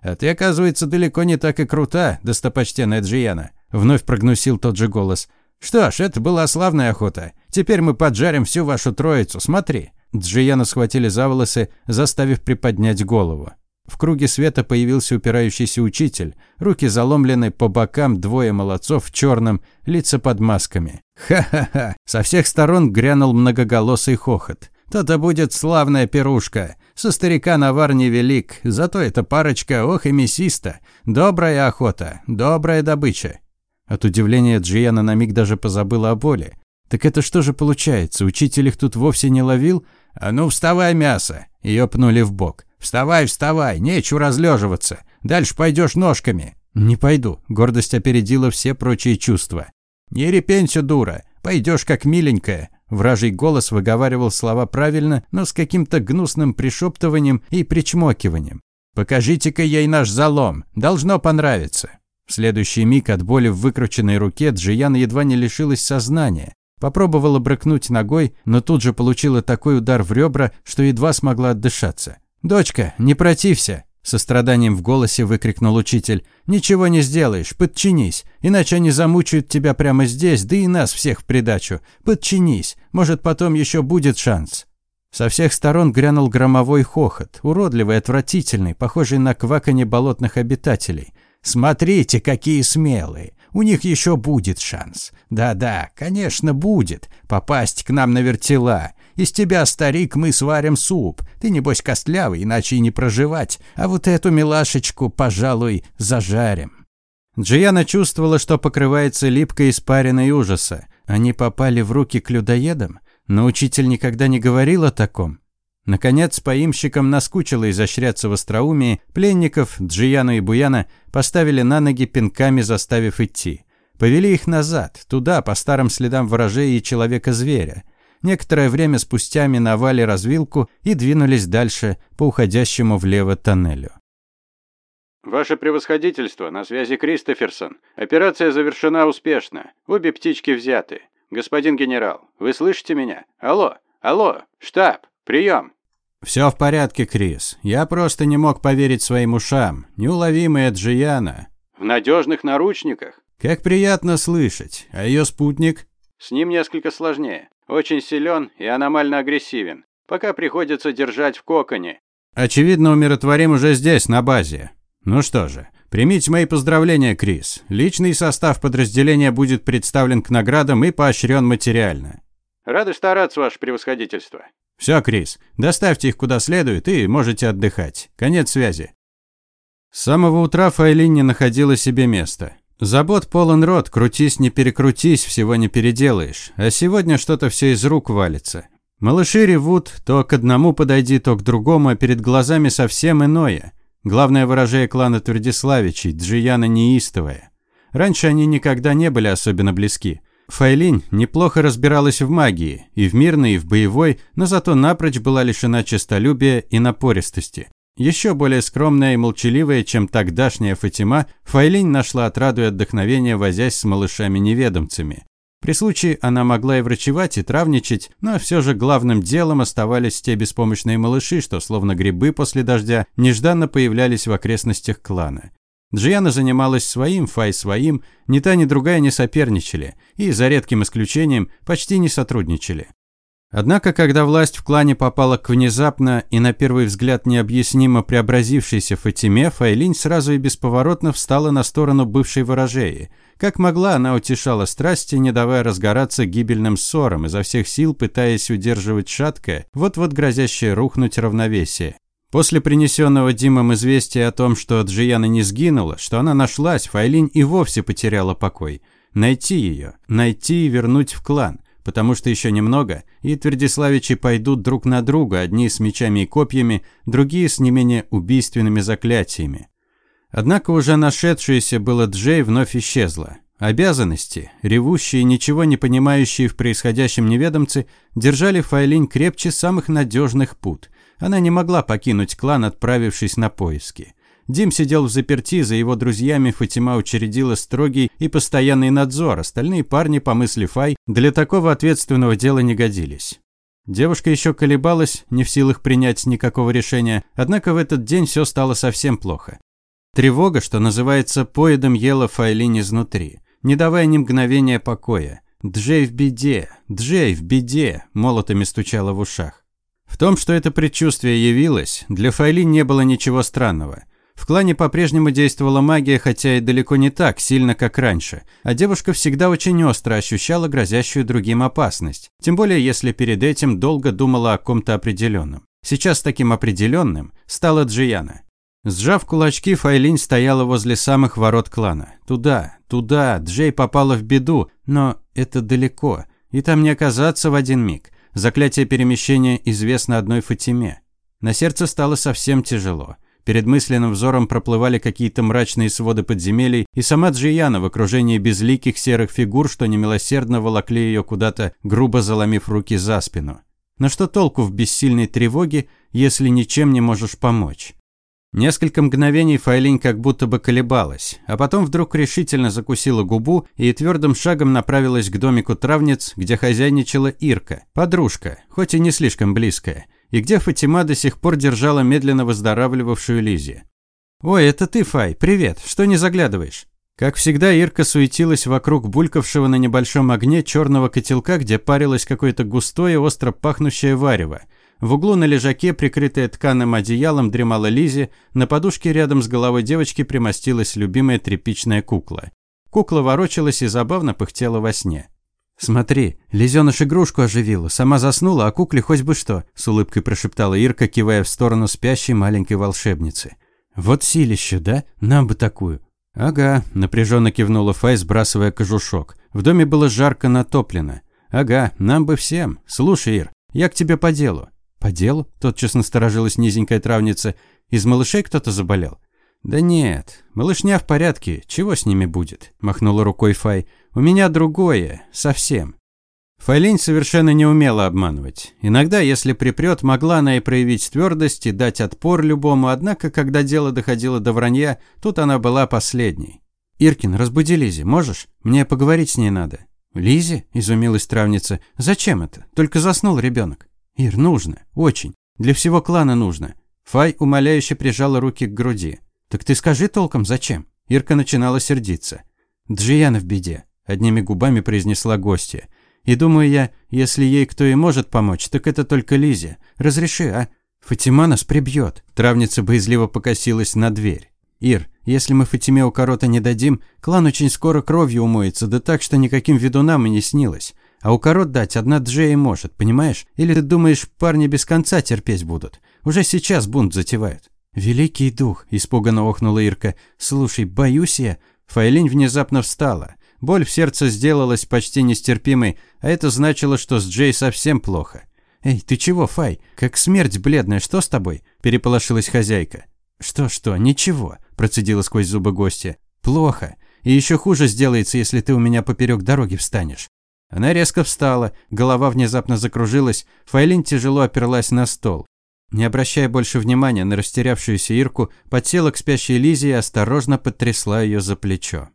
«А ты, оказывается, далеко не так и крута, достопочтенная Джияна», – вновь прогнусил тот же голос. «Что ж, это была славная охота. Теперь мы поджарим всю вашу троицу, смотри». Джияна схватили за волосы, заставив приподнять голову. В круге света появился упирающийся учитель, руки заломлены по бокам, двое молодцов в черном, лица под масками. Ха-ха-ха! Со всех сторон грянул многоголосый хохот. То-то будет славная пирушка. Со старика навар невелик, зато эта парочка ох и мясиста. Добрая охота, добрая добыча. От удивления Джияна на миг даже позабыла о боли. Так это что же получается, учитель их тут вовсе не ловил? А ну вставай, мясо! Ее пнули в бок. «Вставай, вставай, нечего разлеживаться. Дальше пойдешь ножками». «Не пойду», – гордость опередила все прочие чувства. «Не репенься, дура, пойдешь как миленькая». Вражий голос выговаривал слова правильно, но с каким-то гнусным пришептыванием и причмокиванием. «Покажите-ка ей наш залом, должно понравиться». В следующий миг от боли в выкрученной руке Джияна едва не лишилась сознания. Попробовала брыкнуть ногой, но тут же получила такой удар в ребра, что едва смогла отдышаться. «Дочка, не протився!» Со страданием в голосе выкрикнул учитель. «Ничего не сделаешь, подчинись, иначе они замучают тебя прямо здесь, да и нас всех в придачу. Подчинись, может, потом еще будет шанс». Со всех сторон грянул громовой хохот, уродливый, отвратительный, похожий на кваканье болотных обитателей. «Смотрите, какие смелые! У них еще будет шанс. Да-да, конечно, будет. Попасть к нам на вертела. Из тебя, старик, мы сварим суп. Ты, небось, костлявый, иначе и не проживать. А вот эту милашечку, пожалуй, зажарим». Джияна чувствовала, что покрывается липкой испариной ужаса. Они попали в руки к людоедам? Но учитель никогда не говорил о таком. Наконец, поимщикам наскучило изощряться в остроумии, пленников, Джияну и Буяна, поставили на ноги пинками, заставив идти. Повели их назад, туда, по старым следам ворожей и человека-зверя. Некоторое время спустя миновали развилку и двинулись дальше по уходящему влево тоннелю. «Ваше превосходительство, на связи Кристоферсон. Операция завершена успешно. Обе птички взяты. Господин генерал, вы слышите меня? Алло, алло, штаб, прием!» «Все в порядке, Крис. Я просто не мог поверить своим ушам. Неуловимая Джияна». «В надежных наручниках?» «Как приятно слышать. А ее спутник?» «С ним несколько сложнее. Очень силен и аномально агрессивен. Пока приходится держать в коконе». «Очевидно, умиротворим уже здесь, на базе. Ну что же, примите мои поздравления, Крис. Личный состав подразделения будет представлен к наградам и поощрен материально». «Рады стараться, ваше превосходительство». «Все, Крис, доставьте их куда следует и можете отдыхать. Конец связи». С самого утра Файлин не находила себе места. Забот полон рот, крутись не перекрутись, всего не переделаешь. А сегодня что-то все из рук валится. Малыши ревут, то к одному подойди, то к другому, а перед глазами совсем иное. Главное выражение клана Твердиславичей, Джияна неистовая. Раньше они никогда не были особенно близки. Файлинь неплохо разбиралась в магии, и в мирной, и в боевой, но зато напрочь была лишена честолюбия и напористости. Еще более скромная и молчаливая, чем тогдашняя Фатима, Файлинь нашла отраду и отдохновение, возясь с малышами-неведомцами. При случае она могла и врачевать, и травничать, но все же главным делом оставались те беспомощные малыши, что, словно грибы после дождя, нежданно появлялись в окрестностях клана. Джиана занималась своим, Фай своим, ни та, ни другая не соперничали и, за редким исключением, почти не сотрудничали. Однако, когда власть в клане попала к внезапно и на первый взгляд необъяснимо преобразившейся Фатиме, Файлинь сразу и бесповоротно встала на сторону бывшей ворожеи. Как могла, она утешала страсти, не давая разгораться гибельным ссорам, изо всех сил пытаясь удерживать шаткое, вот-вот грозящее рухнуть равновесие. После принесенного Димом известия о том, что Джияна не сгинула, что она нашлась, Файлинь и вовсе потеряла покой. Найти ее, найти и вернуть в клан, потому что еще немного, и Твердиславичи пойдут друг на друга, одни с мечами и копьями, другие с не менее убийственными заклятиями. Однако уже нашедшееся было Джей вновь исчезло. Обязанности, ревущие, ничего не понимающие в происходящем неведомцы, держали Файлинь крепче самых надежных пут – она не могла покинуть клан, отправившись на поиски. Дим сидел в заперти, за его друзьями Фатима учредила строгий и постоянный надзор, остальные парни, по мысли Фай, для такого ответственного дела не годились. Девушка еще колебалась, не в силах принять никакого решения, однако в этот день все стало совсем плохо. Тревога, что называется, поедом ела Файлин изнутри, не давая ни мгновения покоя. «Джей в беде! Джей в беде!» – молотами стучала в ушах. В том, что это предчувствие явилось, для Файли не было ничего странного. В клане по-прежнему действовала магия, хотя и далеко не так сильно, как раньше, а девушка всегда очень остро ощущала грозящую другим опасность, тем более если перед этим долго думала о ком-то определенном. Сейчас таким определенным стала Джияна. Сжав кулачки, Файлинь стояла возле самых ворот клана. Туда, туда, Джей попала в беду, но это далеко, и там не оказаться в один миг. Заклятие перемещения известно одной Фатиме. На сердце стало совсем тяжело. Перед мысленным взором проплывали какие-то мрачные своды подземелий, и сама Джияна в окружении безликих серых фигур, что немилосердно волокли ее куда-то, грубо заломив руки за спину. Но что толку в бессильной тревоге, если ничем не можешь помочь? Несколько мгновений Файлинь как будто бы колебалась, а потом вдруг решительно закусила губу и твердым шагом направилась к домику травниц, где хозяйничала Ирка, подружка, хоть и не слишком близкая – и где Фатима до сих пор держала медленно выздоравливавшую Лизи. «Ой, это ты, Фай, привет, что не заглядываешь?» Как всегда, Ирка суетилась вокруг булькавшего на небольшом огне черного котелка, где парилось какое-то густое, остро пахнущее варево. В углу на лежаке, прикрытая тканым одеялом, дремала Лизи, на подушке рядом с головой девочки примостилась любимая тряпичная кукла. Кукла ворочалась и забавно пыхтела во сне. «Смотри, лизёныш игрушку оживила, сама заснула, а кукле хоть бы что», – с улыбкой прошептала Ирка, кивая в сторону спящей маленькой волшебницы. «Вот силище, да? Нам бы такую». «Ага», – напряженно кивнула Фай, сбрасывая кожушок. В доме было жарко натоплено. «Ага, нам бы всем. Слушай, Ир, я к тебе по делу». «По делу?» – тотчас насторожилась низенькая травница. «Из малышей кто-то заболел?» «Да нет, малышня в порядке, чего с ними будет?» – махнула рукой Фай. У меня другое, совсем. Файлинь совершенно не умела обманывать. Иногда, если припрет, могла она и проявить твердость и дать отпор любому, однако, когда дело доходило до вранья, тут она была последней. «Иркин, разбуди Лизи, можешь? Мне поговорить с ней надо». «Лизи?» – изумилась травница. «Зачем это? Только заснул ребенок». «Ир, нужно. Очень. Для всего клана нужно». Фай умоляюще прижала руки к груди. «Так ты скажи толком, зачем?» Ирка начинала сердиться. «Джияна в беде одними губами произнесла гостья. И думаю я, если ей кто и может помочь, так это только Лизе. Разреши, а? Фатима нас прибьет. Травница боязливо покосилась на дверь. Ир, если мы Фатиме у корота не дадим, клан очень скоро кровью умоется, да так, что никаким ведунам и не снилось. А у корот дать одна Джея может, понимаешь? Или ты думаешь, парни без конца терпеть будут? Уже сейчас бунт затевают. «Великий дух!» – испуганно охнула Ирка. «Слушай, боюсь я...» Файлинь внезапно встала. Боль в сердце сделалась почти нестерпимой, а это значило, что с Джей совсем плохо. «Эй, ты чего, Фай? Как смерть бледная, что с тобой?» – переполошилась хозяйка. «Что-что, ничего», – процедила сквозь зубы гостья. «Плохо. И еще хуже сделается, если ты у меня поперек дороги встанешь». Она резко встала, голова внезапно закружилась, Файлин тяжело оперлась на стол. Не обращая больше внимания на растерявшуюся Ирку, подсела к спящей Лизе и осторожно потрясла ее за плечо.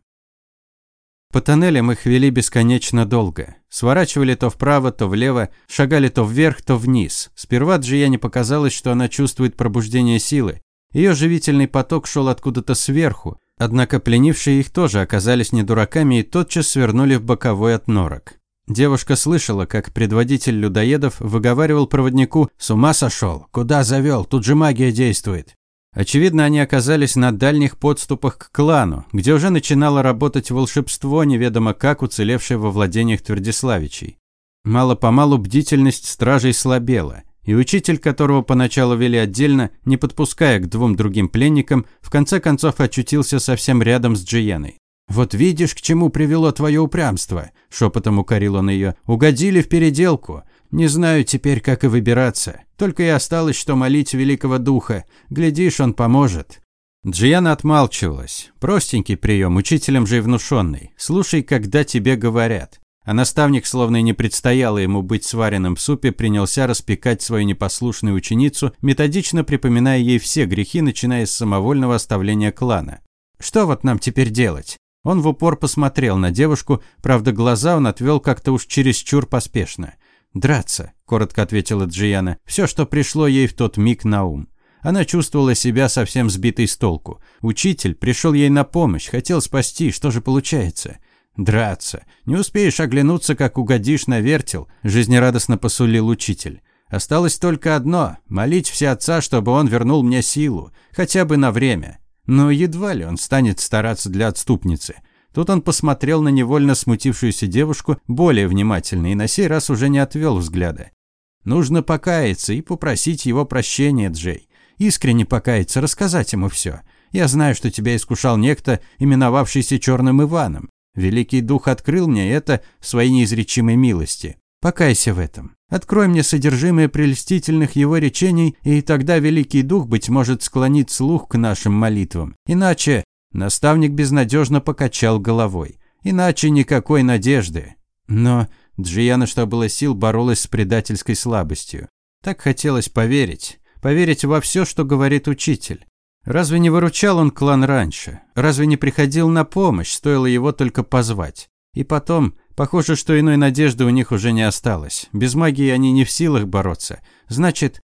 По тоннелям их вели бесконечно долго. Сворачивали то вправо, то влево, шагали то вверх, то вниз. Сперва Джияне показалось, что она чувствует пробуждение силы. Ее живительный поток шел откуда-то сверху, однако пленившие их тоже оказались не дураками и тотчас свернули в боковой отнорок. Девушка слышала, как предводитель людоедов выговаривал проводнику «С ума сошел? Куда завел? Тут же магия действует». Очевидно, они оказались на дальних подступах к клану, где уже начинало работать волшебство, неведомо как уцелевшее во владениях Твердиславичей. Мало-помалу бдительность стражей слабела, и учитель, которого поначалу вели отдельно, не подпуская к двум другим пленникам, в конце концов очутился совсем рядом с Джиеной. «Вот видишь, к чему привело твое упрямство», – шепотом укорил он ее. «Угодили в переделку. Не знаю теперь, как и выбираться. Только и осталось, что молить великого духа. Глядишь, он поможет». Джиана отмалчивалась. Простенький прием, учителем же и внушенный. Слушай, когда тебе говорят. А наставник, словно и не предстояло ему быть сваренным в супе, принялся распекать свою непослушную ученицу, методично припоминая ей все грехи, начиная с самовольного оставления клана. «Что вот нам теперь делать?» Он в упор посмотрел на девушку, правда, глаза он отвел как-то уж чересчур поспешно. «Драться», – коротко ответила Джияна. Все, что пришло ей в тот миг на ум. Она чувствовала себя совсем сбитой с толку. Учитель пришел ей на помощь, хотел спасти, что же получается? Драться. Не успеешь оглянуться, как угодишь на вертел, жизнерадостно посулил учитель. Осталось только одно – молить все отца, чтобы он вернул мне силу, хотя бы на время. Но едва ли он станет стараться для отступницы. Тут он посмотрел на невольно смутившуюся девушку более внимательно и на сей раз уже не отвел взгляда. Нужно покаяться и попросить его прощения, Джей. Искренне покаяться, рассказать ему все. Я знаю, что тебя искушал некто, именовавшийся Черным Иваном. Великий Дух открыл мне это в своей неизречимой милости. Покайся в этом. Открой мне содержимое прелестительных его речений, и тогда Великий Дух, быть может, склонит слух к нашим молитвам. Иначе...» Наставник безнадежно покачал головой. «Иначе никакой надежды». Но Джияна, что было сил, боролась с предательской слабостью. Так хотелось поверить. Поверить во все, что говорит учитель. Разве не выручал он клан раньше? Разве не приходил на помощь, стоило его только позвать? И потом, похоже, что иной надежды у них уже не осталось. Без магии они не в силах бороться. Значит...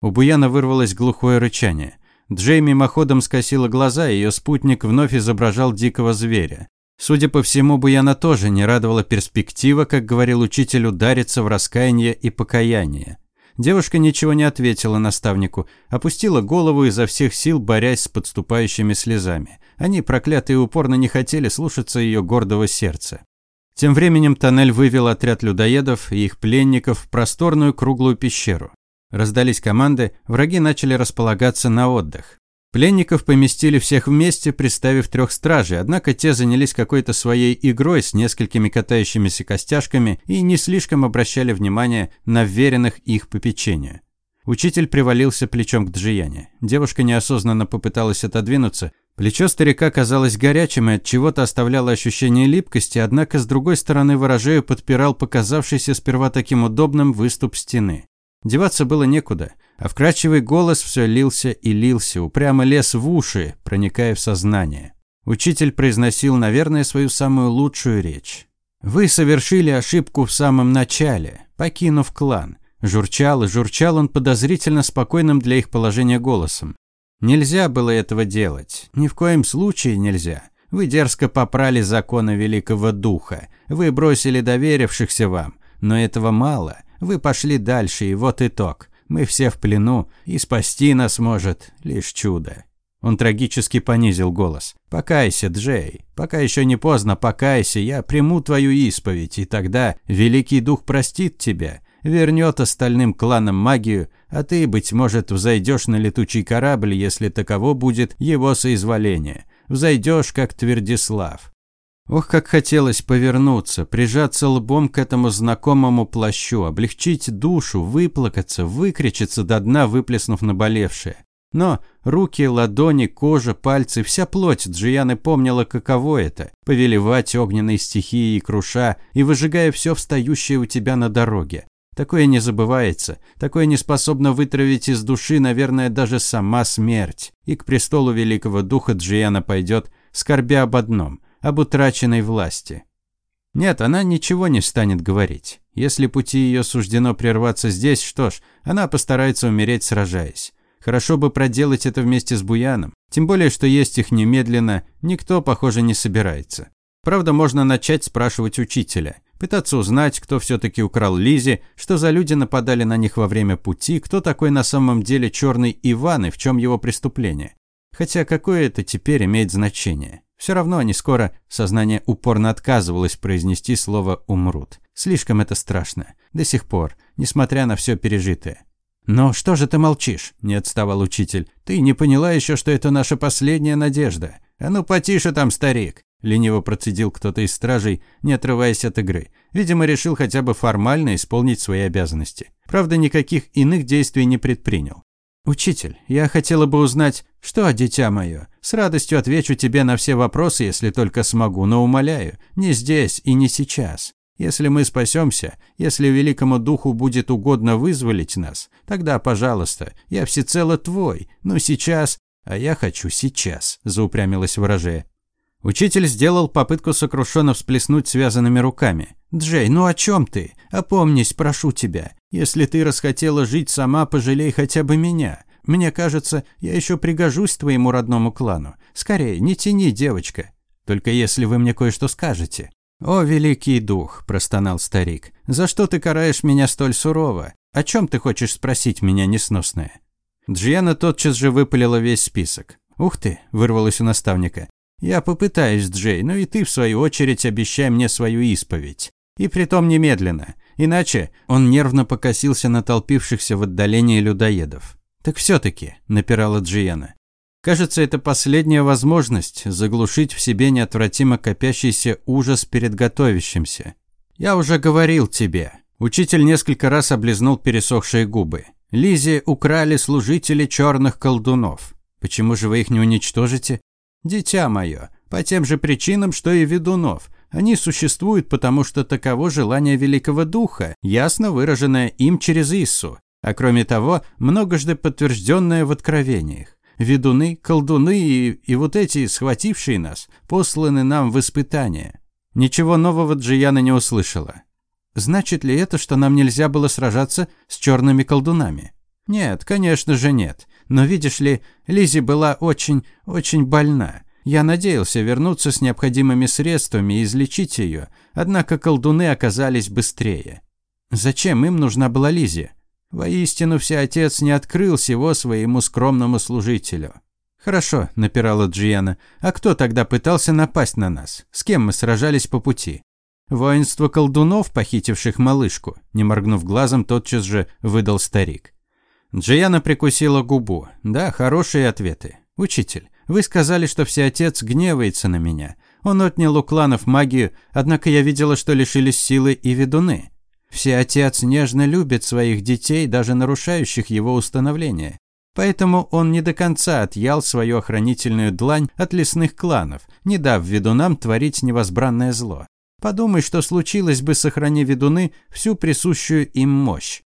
У Буяна вырвалось глухое рычание. Джей мимоходом скосила глаза, и ее спутник вновь изображал дикого зверя. Судя по всему, Буяна тоже не радовала перспектива, как говорил учитель, удариться в раскаяние и покаяние. Девушка ничего не ответила наставнику, опустила голову изо всех сил, борясь с подступающими слезами. Они, проклятые, упорно не хотели слушаться ее гордого сердца. Тем временем тоннель вывел отряд людоедов и их пленников в просторную круглую пещеру. Раздались команды, враги начали располагаться на отдых. Пленников поместили всех вместе, приставив трех стражей, однако те занялись какой-то своей игрой с несколькими катающимися костяшками и не слишком обращали внимание на веренных их попечению. Учитель привалился плечом к Джияне. Девушка неосознанно попыталась отодвинуться. Плечо старика казалось горячим и от чего-то оставляло ощущение липкости, однако с другой стороны ворожею подпирал показавшийся сперва таким удобным выступ стены. Деваться было некуда, а вкрадчивый голос все лился и лился, упрямо лез в уши, проникая в сознание. Учитель произносил, наверное, свою самую лучшую речь. «Вы совершили ошибку в самом начале, покинув клан». Журчал и журчал он подозрительно спокойным для их положения голосом. Нельзя было этого делать. Ни в коем случае нельзя. Вы дерзко попрали законы Великого Духа. Вы бросили доверившихся вам. Но этого мало. Вы пошли дальше, и вот итог. Мы все в плену, и спасти нас может лишь чудо. Он трагически понизил голос. «Покайся, Джей. Пока еще не поздно, покайся. Я приму твою исповедь, и тогда Великий Дух простит тебя, вернет остальным кланам магию, а ты, быть может, взойдешь на летучий корабль, если таково будет его соизволение. Взойдешь, как Твердислав. Ох, как хотелось повернуться, прижаться лбом к этому знакомому плащу, облегчить душу, выплакаться, выкричиться до дна, выплеснув наболевшее. Но руки, ладони, кожа, пальцы, вся плоть Джияны помнила, каково это – повелевать огненной стихией круша и выжигая все встающее у тебя на дороге. Такое не забывается, такое не способно вытравить из души, наверное, даже сама смерть. И к престолу Великого Духа Джияна пойдет, скорбя об одном – об утраченной власти. Нет, она ничего не станет говорить. Если пути ее суждено прерваться здесь, что ж, она постарается умереть, сражаясь. Хорошо бы проделать это вместе с Буяном. Тем более, что есть их немедленно, никто, похоже, не собирается. Правда, можно начать спрашивать учителя. Пытаться узнать, кто все-таки украл Лизи, что за люди нападали на них во время пути, кто такой на самом деле черный Иван и в чем его преступление. Хотя какое это теперь имеет значение? Все равно они скоро, сознание упорно отказывалось произнести слово «умрут». Слишком это страшно. До сих пор, несмотря на все пережитое. «Но что же ты молчишь?» – не отставал учитель. «Ты не поняла еще, что это наша последняя надежда. А ну потише там, старик!» – лениво процедил кто-то из стражей, не отрываясь от игры. Видимо, решил хотя бы формально исполнить свои обязанности. Правда, никаких иных действий не предпринял. «Учитель, я хотела бы узнать, что, дитя мое, с радостью отвечу тебе на все вопросы, если только смогу, но умоляю, не здесь и не сейчас. Если мы спасемся, если великому духу будет угодно вызволить нас, тогда, пожалуйста, я всецело твой, но сейчас... А я хочу сейчас», – заупрямилась ворожея. Учитель сделал попытку сокрушенно всплеснуть связанными руками. «Джей, ну о чем ты? Опомнись, прошу тебя. Если ты расхотела жить сама, пожалей хотя бы меня. Мне кажется, я еще пригожусь твоему родному клану. Скорее, не тяни, девочка. Только если вы мне кое-что скажете». «О, великий дух!» – простонал старик. «За что ты караешь меня столь сурово? О чем ты хочешь спросить меня, несносная?» Джиана тотчас же выпалила весь список. «Ух ты!» – вырвалось у наставника. «Я попытаюсь, Джей, но и ты, в свою очередь, обещай мне свою исповедь. И притом немедленно. Иначе...» Он нервно покосился на толпившихся в отдалении людоедов. «Так все-таки», – напирала Джиена. «Кажется, это последняя возможность заглушить в себе неотвратимо копящийся ужас перед готовящимся. Я уже говорил тебе». Учитель несколько раз облизнул пересохшие губы. Лизе украли служители черных колдунов. Почему же вы их не уничтожите? Дитя мое, по тем же причинам, что и ведунов. Они существуют, потому что таково желание Великого Духа, ясно выраженное им через Иссу, а кроме того, многожды подтвержденное в откровениях. Ведуны, колдуны и, и вот эти, схватившие нас, посланы нам в испытание. Ничего нового Джияна не услышала. Значит ли это, что нам нельзя было сражаться с черными колдунами? Нет, конечно же нет. Но видишь ли, Лизи была очень, очень больна. Я надеялся вернуться с необходимыми средствами и излечить ее, однако колдуны оказались быстрее. Зачем им нужна была Лизи? Воистину, Всеотец не открыл всего своему скромному служителю. «Хорошо», – напирала Джиана. «А кто тогда пытался напасть на нас? С кем мы сражались по пути?» «Воинство колдунов, похитивших малышку», – не моргнув глазом, тотчас же выдал старик. Джиана прикусила губу. «Да, хорошие ответы. Учитель, вы сказали, что Всеотец гневается на меня. Он отнял у кланов магию, однако я видела, что лишились силы и ведуны. Всеотец нежно любит своих детей, даже нарушающих его установление. Поэтому он не до конца отъял свою охранительную длань от лесных кланов, не дав ведунам творить невозбранное зло. Подумай, что случилось бы, сохрани ведуны всю присущую им мощь.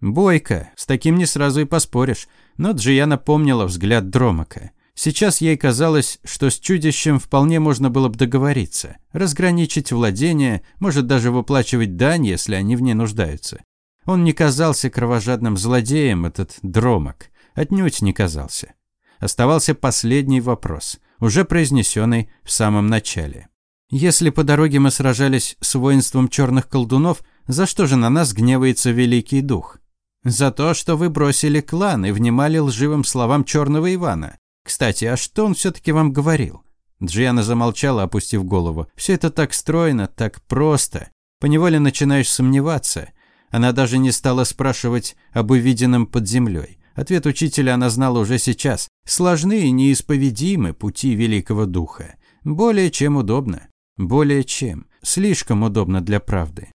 Бойко, с таким не сразу и поспоришь, но Джияна помнила взгляд Дромака. Сейчас ей казалось, что с чудищем вполне можно было бы договориться, разграничить владение, может даже выплачивать дань, если они в ней нуждаются. Он не казался кровожадным злодеем, этот Дромак, отнюдь не казался. Оставался последний вопрос, уже произнесенный в самом начале. Если по дороге мы сражались с воинством черных колдунов, за что же на нас гневается Великий Дух? За то, что вы бросили клан и внимали лживым словам черного Ивана. Кстати, а что он все-таки вам говорил? Джиана замолчала, опустив голову. Все это так стройно, так просто. Поневоле начинаешь сомневаться. Она даже не стала спрашивать об увиденном под землей. Ответ учителя она знала уже сейчас. Сложны и неисповедимы пути Великого Духа. Более чем удобно. Более чем. Слишком удобно для правды.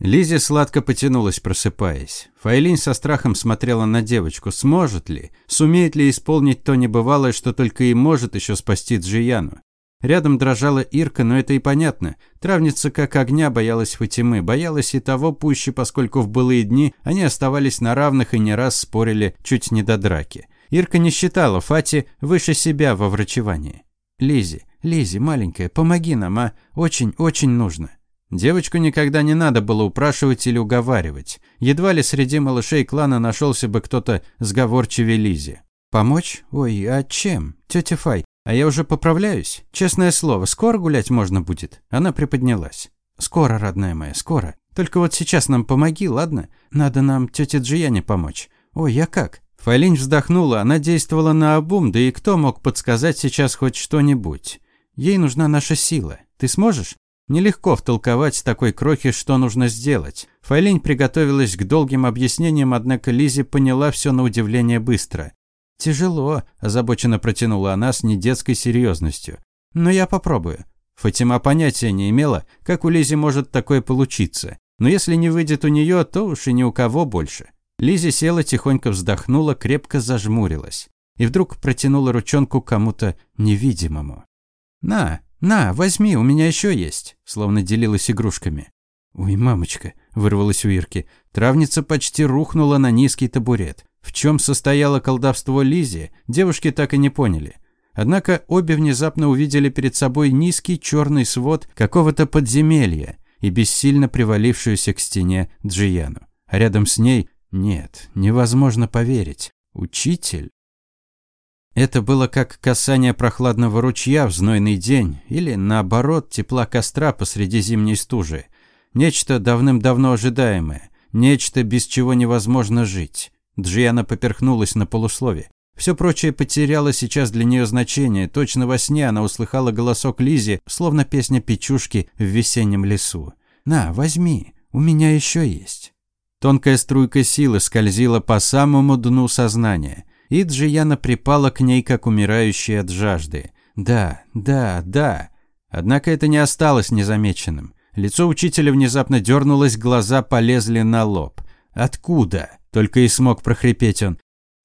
Лизе сладко потянулась, просыпаясь. Файлин со страхом смотрела на девочку. Сможет ли? Сумеет ли исполнить то небывалое, что только и может еще спасти Джияну? Рядом дрожала Ирка, но это и понятно. Травница как огня боялась Фатимы, боялась и того пуще, поскольку в былые дни они оставались на равных и не раз спорили чуть не до драки. Ирка не считала Фати выше себя во врачевании. Лизи, Лизи, маленькая, помоги нам, а? Очень-очень нужно. Девочку никогда не надо было упрашивать или уговаривать. Едва ли среди малышей клана нашелся бы кто-то сговорчивее Лизи. «Помочь? Ой, а чем? Тетя Фай, а я уже поправляюсь. Честное слово, скоро гулять можно будет?» Она приподнялась. «Скоро, родная моя, скоро. Только вот сейчас нам помоги, ладно? Надо нам тете Джияне помочь. Ой, я как?» Файлинь вздохнула, она действовала на обум, да и кто мог подсказать сейчас хоть что-нибудь? Ей нужна наша сила. Ты сможешь? Нелегко втолковать такой крохи, что нужно сделать. Файлинь приготовилась к долгим объяснениям, однако Лизи поняла все на удивление быстро. «Тяжело», – озабоченно протянула она с недетской серьезностью. «Но я попробую». Фатима понятия не имела, как у Лизи может такое получиться. Но если не выйдет у нее, то уж и ни у кого больше. Лизи села, тихонько вздохнула, крепко зажмурилась. И вдруг протянула ручонку кому-то невидимому. «На, «На, возьми, у меня еще есть», словно делилась игрушками. «Ой, мамочка», – вырвалась у Ирки. Травница почти рухнула на низкий табурет. В чем состояло колдовство Лизи, девушки так и не поняли. Однако обе внезапно увидели перед собой низкий черный свод какого-то подземелья и бессильно привалившуюся к стене Джияну. А рядом с ней, нет, невозможно поверить, учитель. Это было как касание прохладного ручья в знойный день или, наоборот, тепла костра посреди зимней стужи. Нечто давным-давно ожидаемое, нечто, без чего невозможно жить. Джиана поперхнулась на полуслове. Все прочее потеряло сейчас для нее значение. Точно во сне она услыхала голосок Лизи, словно песня печушки в весеннем лесу. «На, возьми, у меня еще есть». Тонкая струйка силы скользила по самому дну сознания и Джияна припала к ней, как умирающая от жажды. Да, да, да. Однако это не осталось незамеченным. Лицо учителя внезапно дернулось, глаза полезли на лоб. «Откуда?» – только и смог прохрипеть он.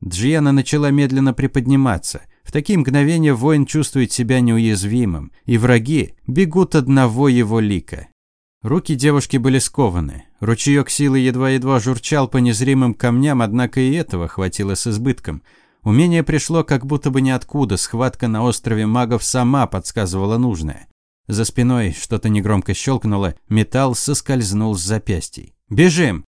Джиана начала медленно приподниматься. В такие мгновения воин чувствует себя неуязвимым, и враги бегут одного его лика. Руки девушки были скованы. Ручеек силы едва-едва журчал по незримым камням, однако и этого хватило с избытком. Умение пришло как будто бы ниоткуда, схватка на острове магов сама подсказывала нужное. За спиной что-то негромко щелкнуло, металл соскользнул с запястьей. «Бежим!»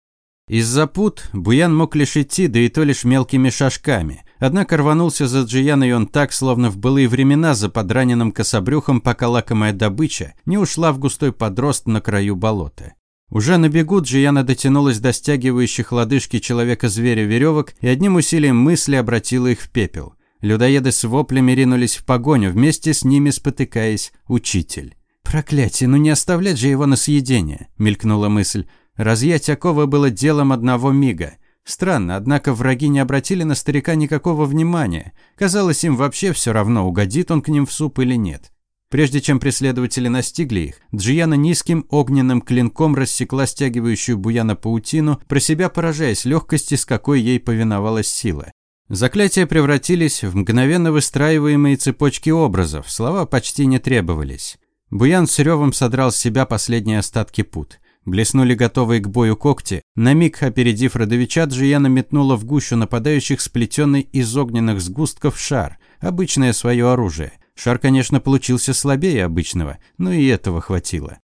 Из-за пут Буян мог лишь идти, да и то лишь мелкими шажками. Однако рванулся за Джияной он так, словно в былые времена за подраненным кособрюхом, пока лакомая добыча не ушла в густой подрост на краю болота. Уже на бегу Джияна дотянулась до стягивающих лодыжки человека-зверя веревок и одним усилием мысли обратила их в пепел. Людоеды с воплями ринулись в погоню, вместе с ними спотыкаясь учитель. «Проклятие, ну не оставлять же его на съедение!» – мелькнула мысль. Разъять оковы было делом одного мига. Странно, однако враги не обратили на старика никакого внимания. Казалось, им вообще все равно, угодит он к ним в суп или нет. Прежде чем преследователи настигли их, Джияна низким огненным клинком рассекла стягивающую буяна паутину, про себя поражаясь легкости, с какой ей повиновалась сила. Заклятия превратились в мгновенно выстраиваемые цепочки образов, слова почти не требовались. Буян с ревом содрал с себя последние остатки пут. Блеснули готовые к бою когти. На миг, опередив родовича, Джияна метнула в гущу нападающих сплетенный из огненных сгустков шар. Обычное свое оружие. Шар, конечно, получился слабее обычного, но и этого хватило.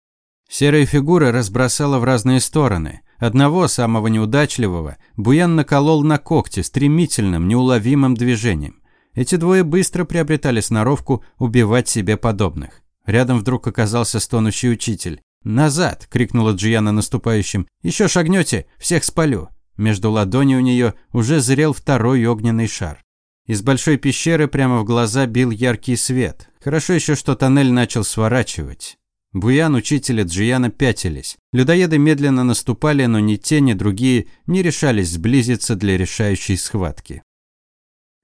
Серая фигура разбросала в разные стороны. Одного, самого неудачливого, Буян наколол на когти стремительным, неуловимым движением. Эти двое быстро приобретали сноровку убивать себе подобных. Рядом вдруг оказался стонущий учитель. «Назад!» – крикнула Джияна наступающим. «Еще шагнете, всех спалю!» Между ладоней у нее уже зрел второй огненный шар. Из большой пещеры прямо в глаза бил яркий свет. Хорошо еще, что тоннель начал сворачивать. Буян, учителя Джияна пятились. Людоеды медленно наступали, но ни те, ни другие не решались сблизиться для решающей схватки.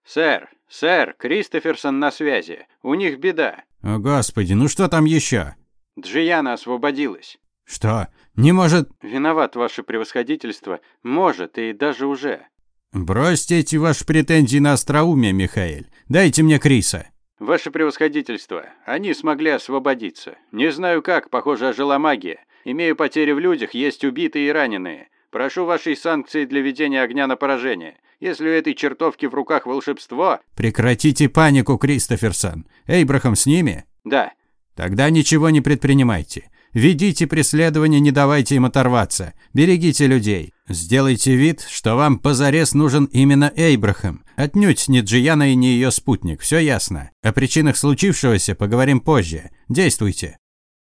«Сэр, сэр, Кристоферсон на связи. У них беда». «О, Господи, ну что там еще?» Джияна освободилась. Что? Не может... Виноват ваше превосходительство. Может, и даже уже. Бросьте эти ваши претензии на остроумие, Михаил. Дайте мне Криса. Ваше превосходительство, они смогли освободиться. Не знаю как, похоже, ожила магия. Имею потери в людях, есть убитые и раненые. Прошу вашей санкции для ведения огня на поражение. Если у этой чертовки в руках волшебство... Прекратите панику, Кристоферсон. Эйбрахам с ними? Да. Тогда ничего не предпринимайте. Ведите преследование, не давайте им оторваться. Берегите людей. Сделайте вид, что вам позарез нужен именно Эйбрахам. Отнюдь не Джияна и не ее спутник. Все ясно. О причинах случившегося поговорим позже. Действуйте.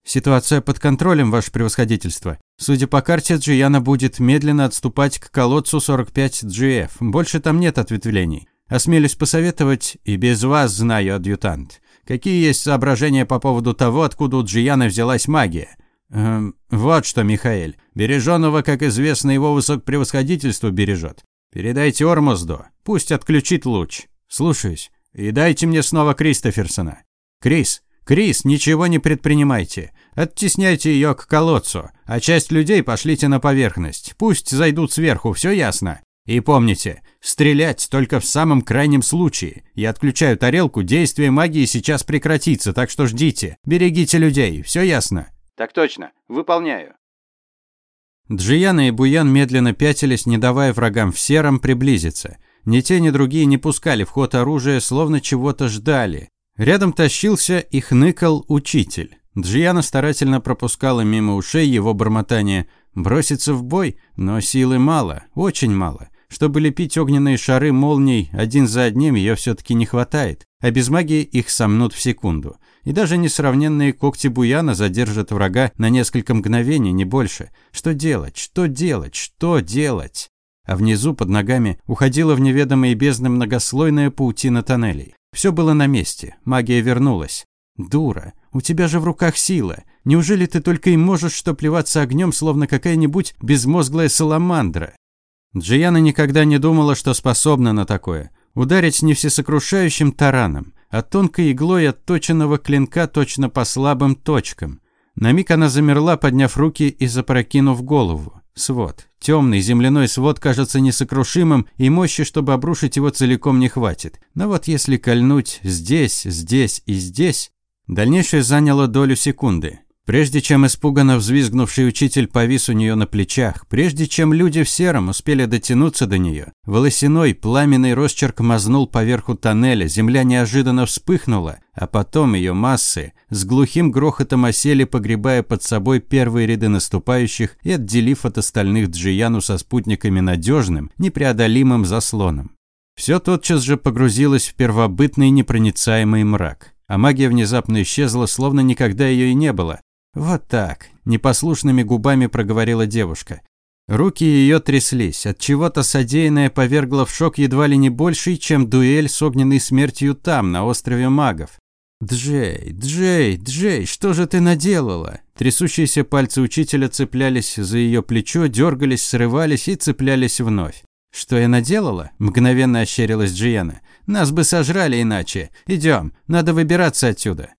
Ситуация под контролем, ваше превосходительство. Судя по карте, Джияна будет медленно отступать к колодцу 45 GF. Больше там нет ответвлений. Осмелюсь посоветовать, и без вас знаю, адъютант. Какие есть соображения по поводу того, откуда у Джияна взялась магия? Эм, вот что, Михаил. Береженого, как известно, его высокопревосходительство бережет. Передайте Ормозду, пусть отключит луч. Слушаюсь. И дайте мне снова Кристоферсона. Крис, Крис, ничего не предпринимайте. Оттесняйте ее к колодцу, а часть людей пошлите на поверхность. Пусть зайдут сверху, все ясно. И помните, стрелять только в самом крайнем случае. Я отключаю тарелку, действие магии сейчас прекратится, так что ждите. Берегите людей, все ясно? Так точно, выполняю. Джияна и Буян медленно пятились, не давая врагам в сером приблизиться. Ни те, ни другие не пускали в ход оружие, словно чего-то ждали. Рядом тащился и хныкал учитель. Джияна старательно пропускала мимо ушей его бормотание. Броситься в бой? Но силы мало, очень мало. Чтобы лепить огненные шары молний один за одним, ее все-таки не хватает, а без магии их сомнут в секунду. И даже несравненные когти Буяна задержат врага на несколько мгновений, не больше. Что делать? Что делать? Что делать? А внизу, под ногами, уходила в неведомые бездны многослойная паутина тоннелей. Все было на месте, магия вернулась. «Дура, у тебя же в руках сила. Неужели ты только и можешь что плеваться огнем, словно какая-нибудь безмозглая саламандра?» Джияна никогда не думала, что способна на такое. Ударить не всесокрушающим тараном, а тонкой иглой отточенного клинка точно по слабым точкам. На миг она замерла, подняв руки и запрокинув голову. Свод. Темный земляной свод кажется несокрушимым, и мощи, чтобы обрушить его целиком, не хватит. Но вот если кольнуть здесь, здесь и здесь... Дальнейшее заняло долю секунды. Прежде чем испуганно взвизгнувший учитель повис у нее на плечах, прежде чем люди в сером успели дотянуться до нее, волосяной пламенный росчерк мазнул поверху тоннеля, земля неожиданно вспыхнула, а потом ее массы с глухим грохотом осели, погребая под собой первые ряды наступающих и отделив от остальных Джияну со спутниками надежным, непреодолимым заслоном. Все тотчас же погрузилось в первобытный непроницаемый мрак. А магия внезапно исчезла, словно никогда ее и не было. «Вот так», – непослушными губами проговорила девушка. Руки ее тряслись, от чего-то содеянное повергло в шок едва ли не больший, чем дуэль с огненной смертью там, на острове магов. «Джей, Джей, Джей, что же ты наделала?» Трясущиеся пальцы учителя цеплялись за ее плечо, дергались, срывались и цеплялись вновь. «Что я наделала?» – мгновенно ощерилась Джиена. «Нас бы сожрали иначе. Идем, надо выбираться отсюда».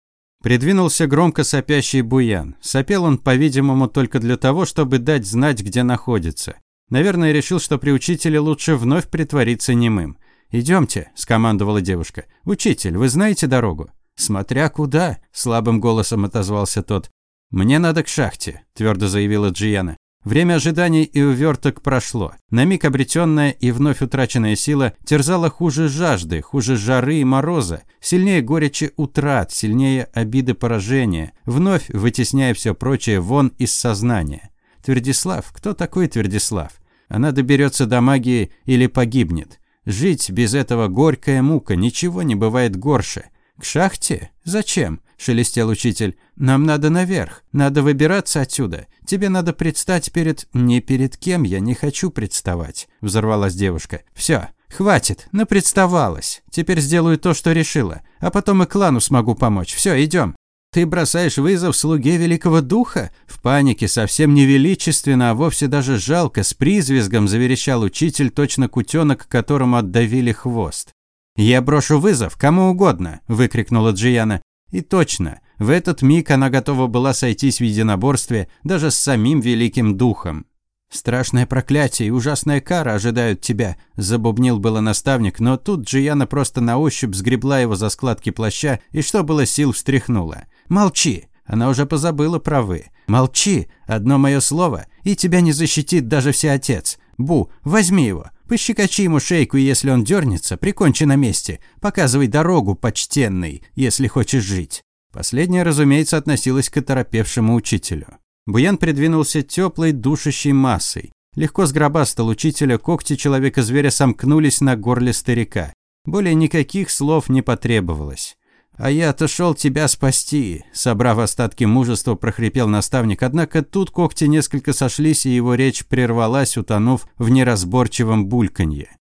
Придвинулся громко сопящий буян. Сопел он, по-видимому, только для того, чтобы дать знать, где находится. Наверное, решил, что при учителе лучше вновь притвориться немым. «Идемте», – скомандовала девушка. «Учитель, вы знаете дорогу?» «Смотря куда», – слабым голосом отозвался тот. «Мне надо к шахте», – твердо заявила Джияна. Время ожиданий и уверток прошло. На миг обретенная и вновь утраченная сила терзала хуже жажды, хуже жары и мороза, сильнее горечи утрат, сильнее обиды поражения, вновь вытесняя все прочее вон из сознания. Твердислав? Кто такой Твердислав? Она доберется до магии или погибнет. Жить без этого горькая мука, ничего не бывает горше. К шахте? Зачем? Шелестел учитель. «Нам надо наверх. Надо выбираться отсюда. Тебе надо предстать перед... Не перед кем я не хочу представать», – взорвалась девушка. «Все, хватит, напредставалась. Теперь сделаю то, что решила. А потом и клану смогу помочь. Все, идем». «Ты бросаешь вызов слуге Великого Духа?» В панике, совсем невеличественно, а вовсе даже жалко, с призвизгом заверещал учитель, точно кутенок, которому отдавили хвост. «Я брошу вызов, кому угодно!» – выкрикнула Джияна. И точно, в этот миг она готова была сойтись в единоборстве даже с самим Великим Духом. «Страшное проклятие и ужасная кара ожидают тебя», – забубнил было наставник, но тут Джияна просто на ощупь сгребла его за складки плаща и что было сил встряхнула. «Молчи!» Она уже позабыла про «вы». «Молчи! Одно мое слово, и тебя не защитит даже всеотец. Бу, возьми его, пощекочи ему шейку, и если он дернется, прикончи на месте. Показывай дорогу, почтенный, если хочешь жить». Последнее, разумеется, относилось к оторопевшему учителю. Буян придвинулся теплой, душащей массой. Легко сгробастал учителя, когти человека-зверя сомкнулись на горле старика. Более никаких слов не потребовалось. «А я-то шел тебя спасти», – собрав остатки мужества, прохрипел наставник, однако тут когти несколько сошлись, и его речь прервалась, утонув в неразборчивом бульканье.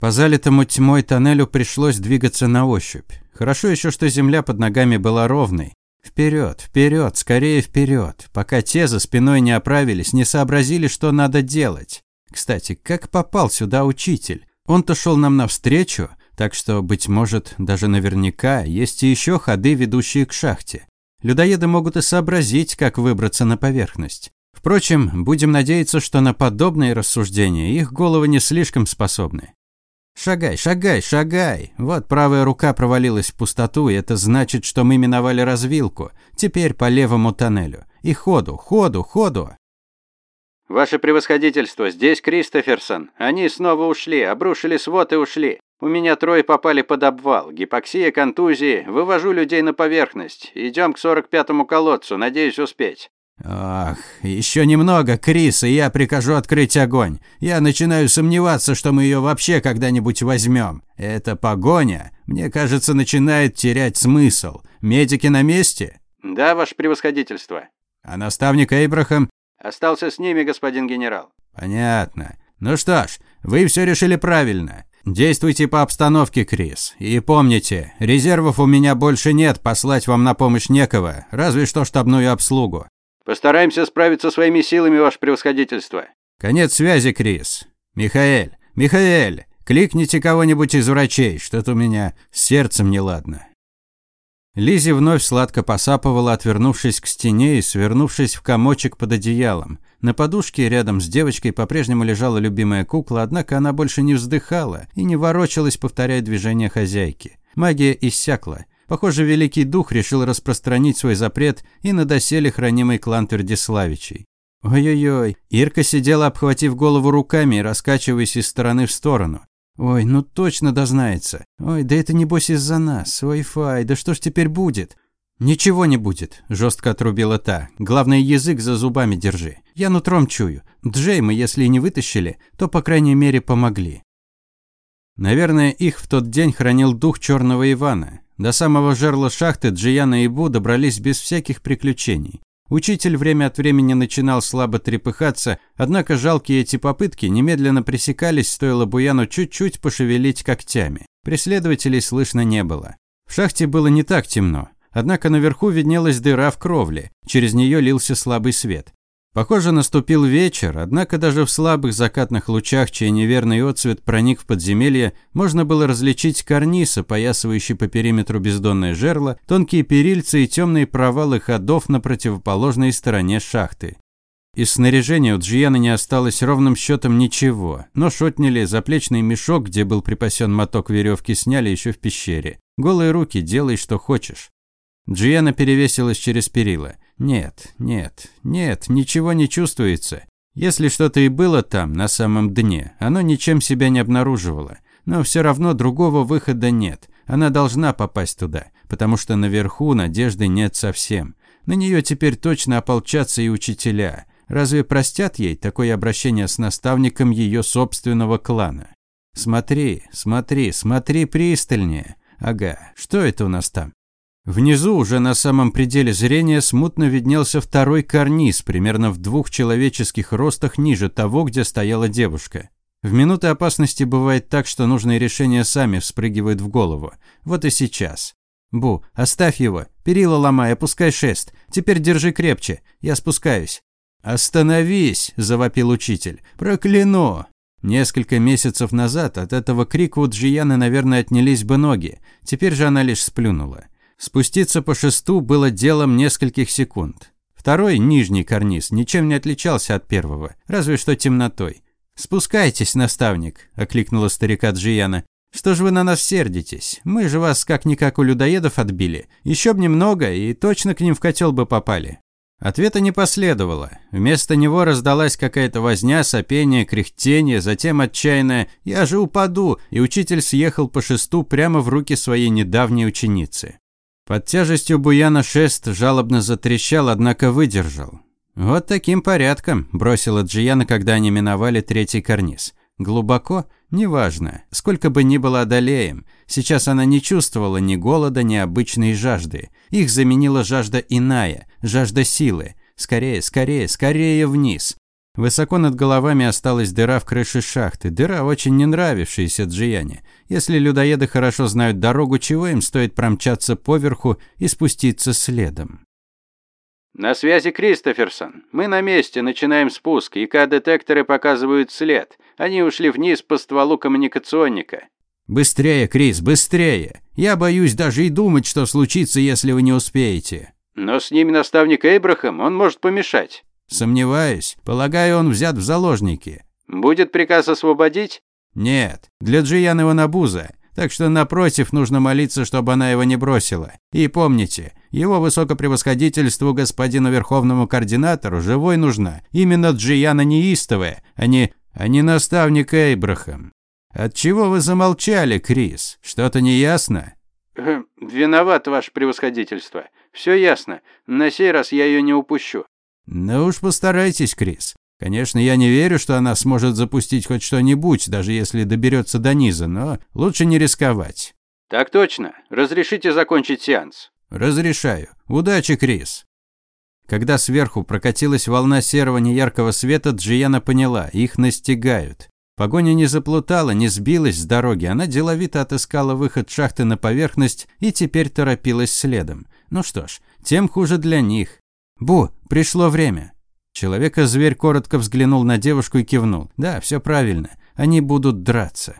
По залитому тьмой тоннелю пришлось двигаться на ощупь. Хорошо еще, что земля под ногами была ровной. Вперед, вперед, скорее вперед, пока те за спиной не оправились, не сообразили, что надо делать. Кстати, как попал сюда учитель? Он-то шел нам навстречу, так что, быть может, даже наверняка есть и еще ходы, ведущие к шахте. Людоеды могут и сообразить, как выбраться на поверхность. Впрочем, будем надеяться, что на подобные рассуждения их головы не слишком способны. «Шагай, шагай, шагай!» Вот правая рука провалилась в пустоту, и это значит, что мы миновали развилку. Теперь по левому тоннелю. И ходу, ходу, ходу. «Ваше превосходительство, здесь Кристоферсон. Они снова ушли, обрушили свод и ушли. У меня трое попали под обвал. Гипоксия, контузии. Вывожу людей на поверхность. Идем к 45-му колодцу. Надеюсь успеть. Ах, еще немного, Крис, и я прикажу открыть огонь. Я начинаю сомневаться, что мы ее вообще когда-нибудь возьмем. Эта погоня, мне кажется, начинает терять смысл. Медики на месте? Да, ваше превосходительство. А наставник Эйбрахам? Остался с ними, господин генерал. Понятно. Ну что ж, вы все решили правильно. Действуйте по обстановке, Крис. И помните, резервов у меня больше нет, послать вам на помощь некого, разве что штабную обслугу. Постараемся справиться своими силами, ваше превосходительство. Конец связи, Крис. Михаэль, Михаэль, кликните кого-нибудь из врачей, что-то у меня с сердцем неладно. Лизи вновь сладко посапывала, отвернувшись к стене и свернувшись в комочек под одеялом. На подушке рядом с девочкой по-прежнему лежала любимая кукла, однако она больше не вздыхала и не ворочалась, повторяя движения хозяйки. Магия иссякла. Похоже, Великий Дух решил распространить свой запрет и на доселе хранимый клан Твердиславичей. Ой-ой-ой, Ирка сидела, обхватив голову руками и раскачиваясь из стороны в сторону. Ой, ну точно дознается. Ой, да это небось из-за нас. Фай, да что ж теперь будет? Ничего не будет, жестко отрубила та. Главное, язык за зубами держи. Я нутром чую. Джей мы, если и не вытащили, то, по крайней мере, помогли. Наверное, их в тот день хранил дух Черного Ивана. До самого жерла шахты Джияна и Бу добрались без всяких приключений. Учитель время от времени начинал слабо трепыхаться, однако жалкие эти попытки немедленно пресекались, стоило Буяну чуть-чуть пошевелить когтями. Преследователей слышно не было. В шахте было не так темно, однако наверху виднелась дыра в кровле, через нее лился слабый свет. Похоже, наступил вечер, однако даже в слабых закатных лучах, чей неверный отцвет проник в подземелье, можно было различить карниз, опоясывающий по периметру бездонное жерло, тонкие перильцы и темные провалы ходов на противоположной стороне шахты. Из снаряжения у Джияна не осталось ровным счетом ничего, но шотнили заплечный мешок, где был припасен моток веревки, сняли еще в пещере. Голые руки, делай, что хочешь. Джиана перевесилась через перила. Нет, нет, нет, ничего не чувствуется. Если что-то и было там, на самом дне, оно ничем себя не обнаруживало. Но все равно другого выхода нет. Она должна попасть туда, потому что наверху надежды нет совсем. На нее теперь точно ополчатся и учителя. Разве простят ей такое обращение с наставником ее собственного клана? Смотри, смотри, смотри пристальнее. Ага, что это у нас там? Внизу, уже на самом пределе зрения, смутно виднелся второй карниз, примерно в двух человеческих ростах ниже того, где стояла девушка. В минуты опасности бывает так, что нужные решения сами вспрыгивают в голову. Вот и сейчас. «Бу, оставь его. Перила ломай, опускай шест. Теперь держи крепче. Я спускаюсь». «Остановись!» – завопил учитель. «Прокляну!» Несколько месяцев назад от этого крика у Джияны, наверное, отнялись бы ноги. Теперь же она лишь сплюнула. Спуститься по шесту было делом нескольких секунд. Второй, нижний карниз, ничем не отличался от первого, разве что темнотой. «Спускайтесь, наставник», – окликнула старика Джияна. «Что же вы на нас сердитесь? Мы же вас как-никак у людоедов отбили. Еще б немного, и точно к ним в котел бы попали». Ответа не последовало. Вместо него раздалась какая-то возня, сопение, кряхтение, затем отчаянное «Я же упаду!» и учитель съехал по шесту прямо в руки своей недавней ученицы. Под тяжестью буяна шест жалобно затрещал, однако выдержал. «Вот таким порядком», – бросила Джияна, когда они миновали третий карниз. «Глубоко? Неважно. Сколько бы ни было одолеем. Сейчас она не чувствовала ни голода, ни обычной жажды. Их заменила жажда иная, жажда силы. Скорее, скорее, скорее вниз. Высоко над головами осталась дыра в крыше шахты, дыра, очень не нравившаяся Джияне. Если людоеды хорошо знают дорогу, чего им стоит промчаться поверху и спуститься следом? «На связи Кристоферсон. Мы на месте, начинаем спуск. ИК-детекторы показывают след. Они ушли вниз по стволу коммуникационника». «Быстрее, Крис, быстрее! Я боюсь даже и думать, что случится, если вы не успеете». «Но с ними наставник Эйбрахам, он может помешать». Сомневаюсь. Полагаю, он взят в заложники. Будет приказ освободить? Нет. Для Джиян его набуза. Так что, напротив, нужно молиться, чтобы она его не бросила. И помните, его высокопревосходительству господину верховному координатору живой нужна. Именно Джияна неистовая, а не, а не наставник Эйбрахам. Отчего вы замолчали, Крис? Что-то не ясно? Хм, виноват, ваше превосходительство. Все ясно. На сей раз я ее не упущу. Ну уж постарайтесь, Крис. Конечно, я не верю, что она сможет запустить хоть что-нибудь, даже если доберется до низа, но лучше не рисковать. Так точно. Разрешите закончить сеанс? Разрешаю. Удачи, Крис. Когда сверху прокатилась волна серого неяркого света, Джияна поняла, их настигают. Погоня не заплутала, не сбилась с дороги, она деловито отыскала выход шахты на поверхность и теперь торопилась следом. Ну что ж, тем хуже для них. «Бу, пришло время!» Человека-зверь коротко взглянул на девушку и кивнул. «Да, все правильно. Они будут драться».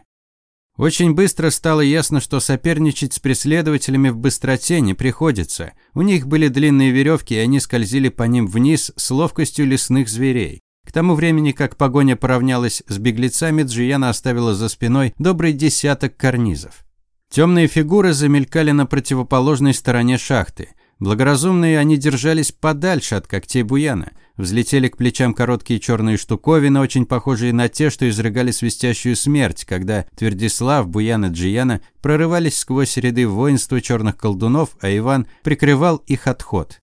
Очень быстро стало ясно, что соперничать с преследователями в быстроте не приходится. У них были длинные веревки, и они скользили по ним вниз с ловкостью лесных зверей. К тому времени, как погоня поравнялась с беглецами, Джияна оставила за спиной добрый десяток карнизов. Темные фигуры замелькали на противоположной стороне шахты. Благоразумные они держались подальше от когтей Буяна. Взлетели к плечам короткие черные штуковины, очень похожие на те, что изрыгали свистящую смерть, когда Твердислав, Буян и Джияна прорывались сквозь ряды воинства черных колдунов, а Иван прикрывал их отход.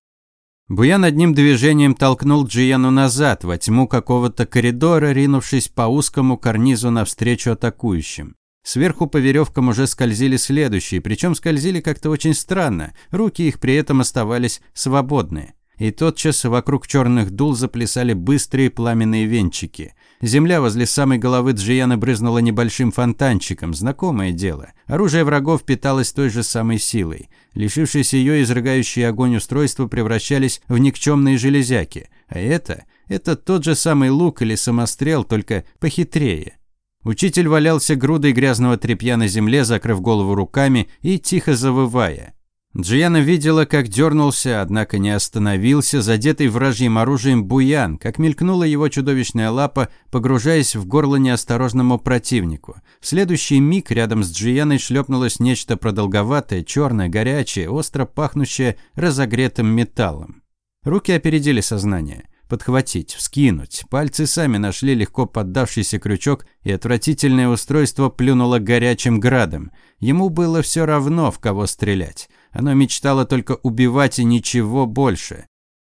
Буян одним движением толкнул Джияну назад, во тьму какого-то коридора, ринувшись по узкому карнизу навстречу атакующим. Сверху по веревкам уже скользили следующие, причем скользили как-то очень странно, руки их при этом оставались свободные. И тотчас вокруг черных дул заплясали быстрые пламенные венчики. Земля возле самой головы Джияна брызнула небольшим фонтанчиком, знакомое дело. Оружие врагов питалось той же самой силой. Лишившись ее, изрыгающие огонь устройства превращались в никчемные железяки. А это, это тот же самый лук или самострел, только похитрее. Учитель валялся грудой грязного тряпья на земле, закрыв голову руками и тихо завывая. Джияна видела, как дернулся, однако не остановился, задетый вражьим оружием буян, как мелькнула его чудовищная лапа, погружаясь в горло неосторожному противнику. В следующий миг рядом с Джияной шлепнулось нечто продолговатое, черное, горячее, остро пахнущее разогретым металлом. Руки опередили сознание. Подхватить, вскинуть. Пальцы сами нашли легко поддавшийся крючок, и отвратительное устройство плюнуло горячим градом. Ему было все равно, в кого стрелять. Оно мечтало только убивать и ничего больше.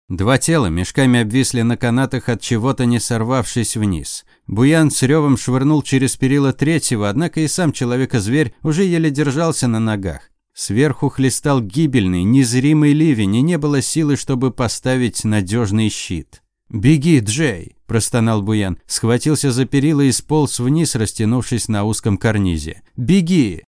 Два тела мешками обвисли на канатах от чего-то не сорвавшись вниз. Буян с ревом швырнул через перила третьего, однако и сам человека-зверь уже еле держался на ногах. Сверху хлестал гибельный, незримый ливень, и не было силы, чтобы поставить надежный щит. «Беги, Джей!» – простонал Буян. Схватился за перила и сполз вниз, растянувшись на узком карнизе. «Беги!»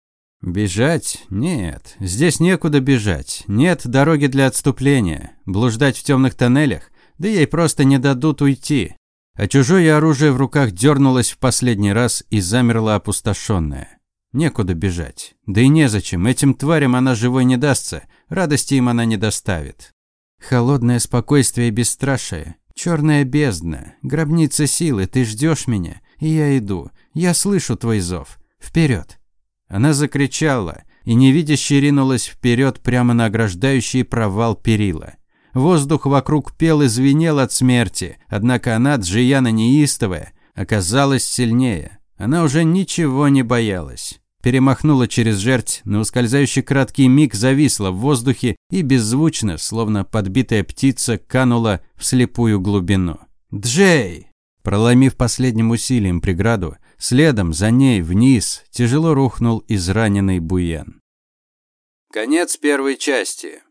Бежать? Нет. Здесь некуда бежать. Нет дороги для отступления. Блуждать в темных тоннелях? Да ей просто не дадут уйти. А чужое оружие в руках дернулось в последний раз и замерло опустошенное. Некуда бежать. Да и незачем. Этим тварям она живой не дастся. Радости им она не доставит. Холодное спокойствие и бесстрашие. Черная бездна, гробница силы, ты ждешь меня, и я иду. Я слышу твой зов. Вперед! Она закричала и невидяще ринулась вперед прямо на ограждающий провал перила. Воздух вокруг пел и звенел от смерти, однако она, Джияна неистовая, оказалась сильнее. Она уже ничего не боялась перемахнула через жерть, на ускользающий краткий миг зависла в воздухе и беззвучно, словно подбитая птица, канула в слепую глубину. «Джей!» Проломив последним усилием преграду, следом за ней вниз тяжело рухнул израненный Буен. Конец первой части.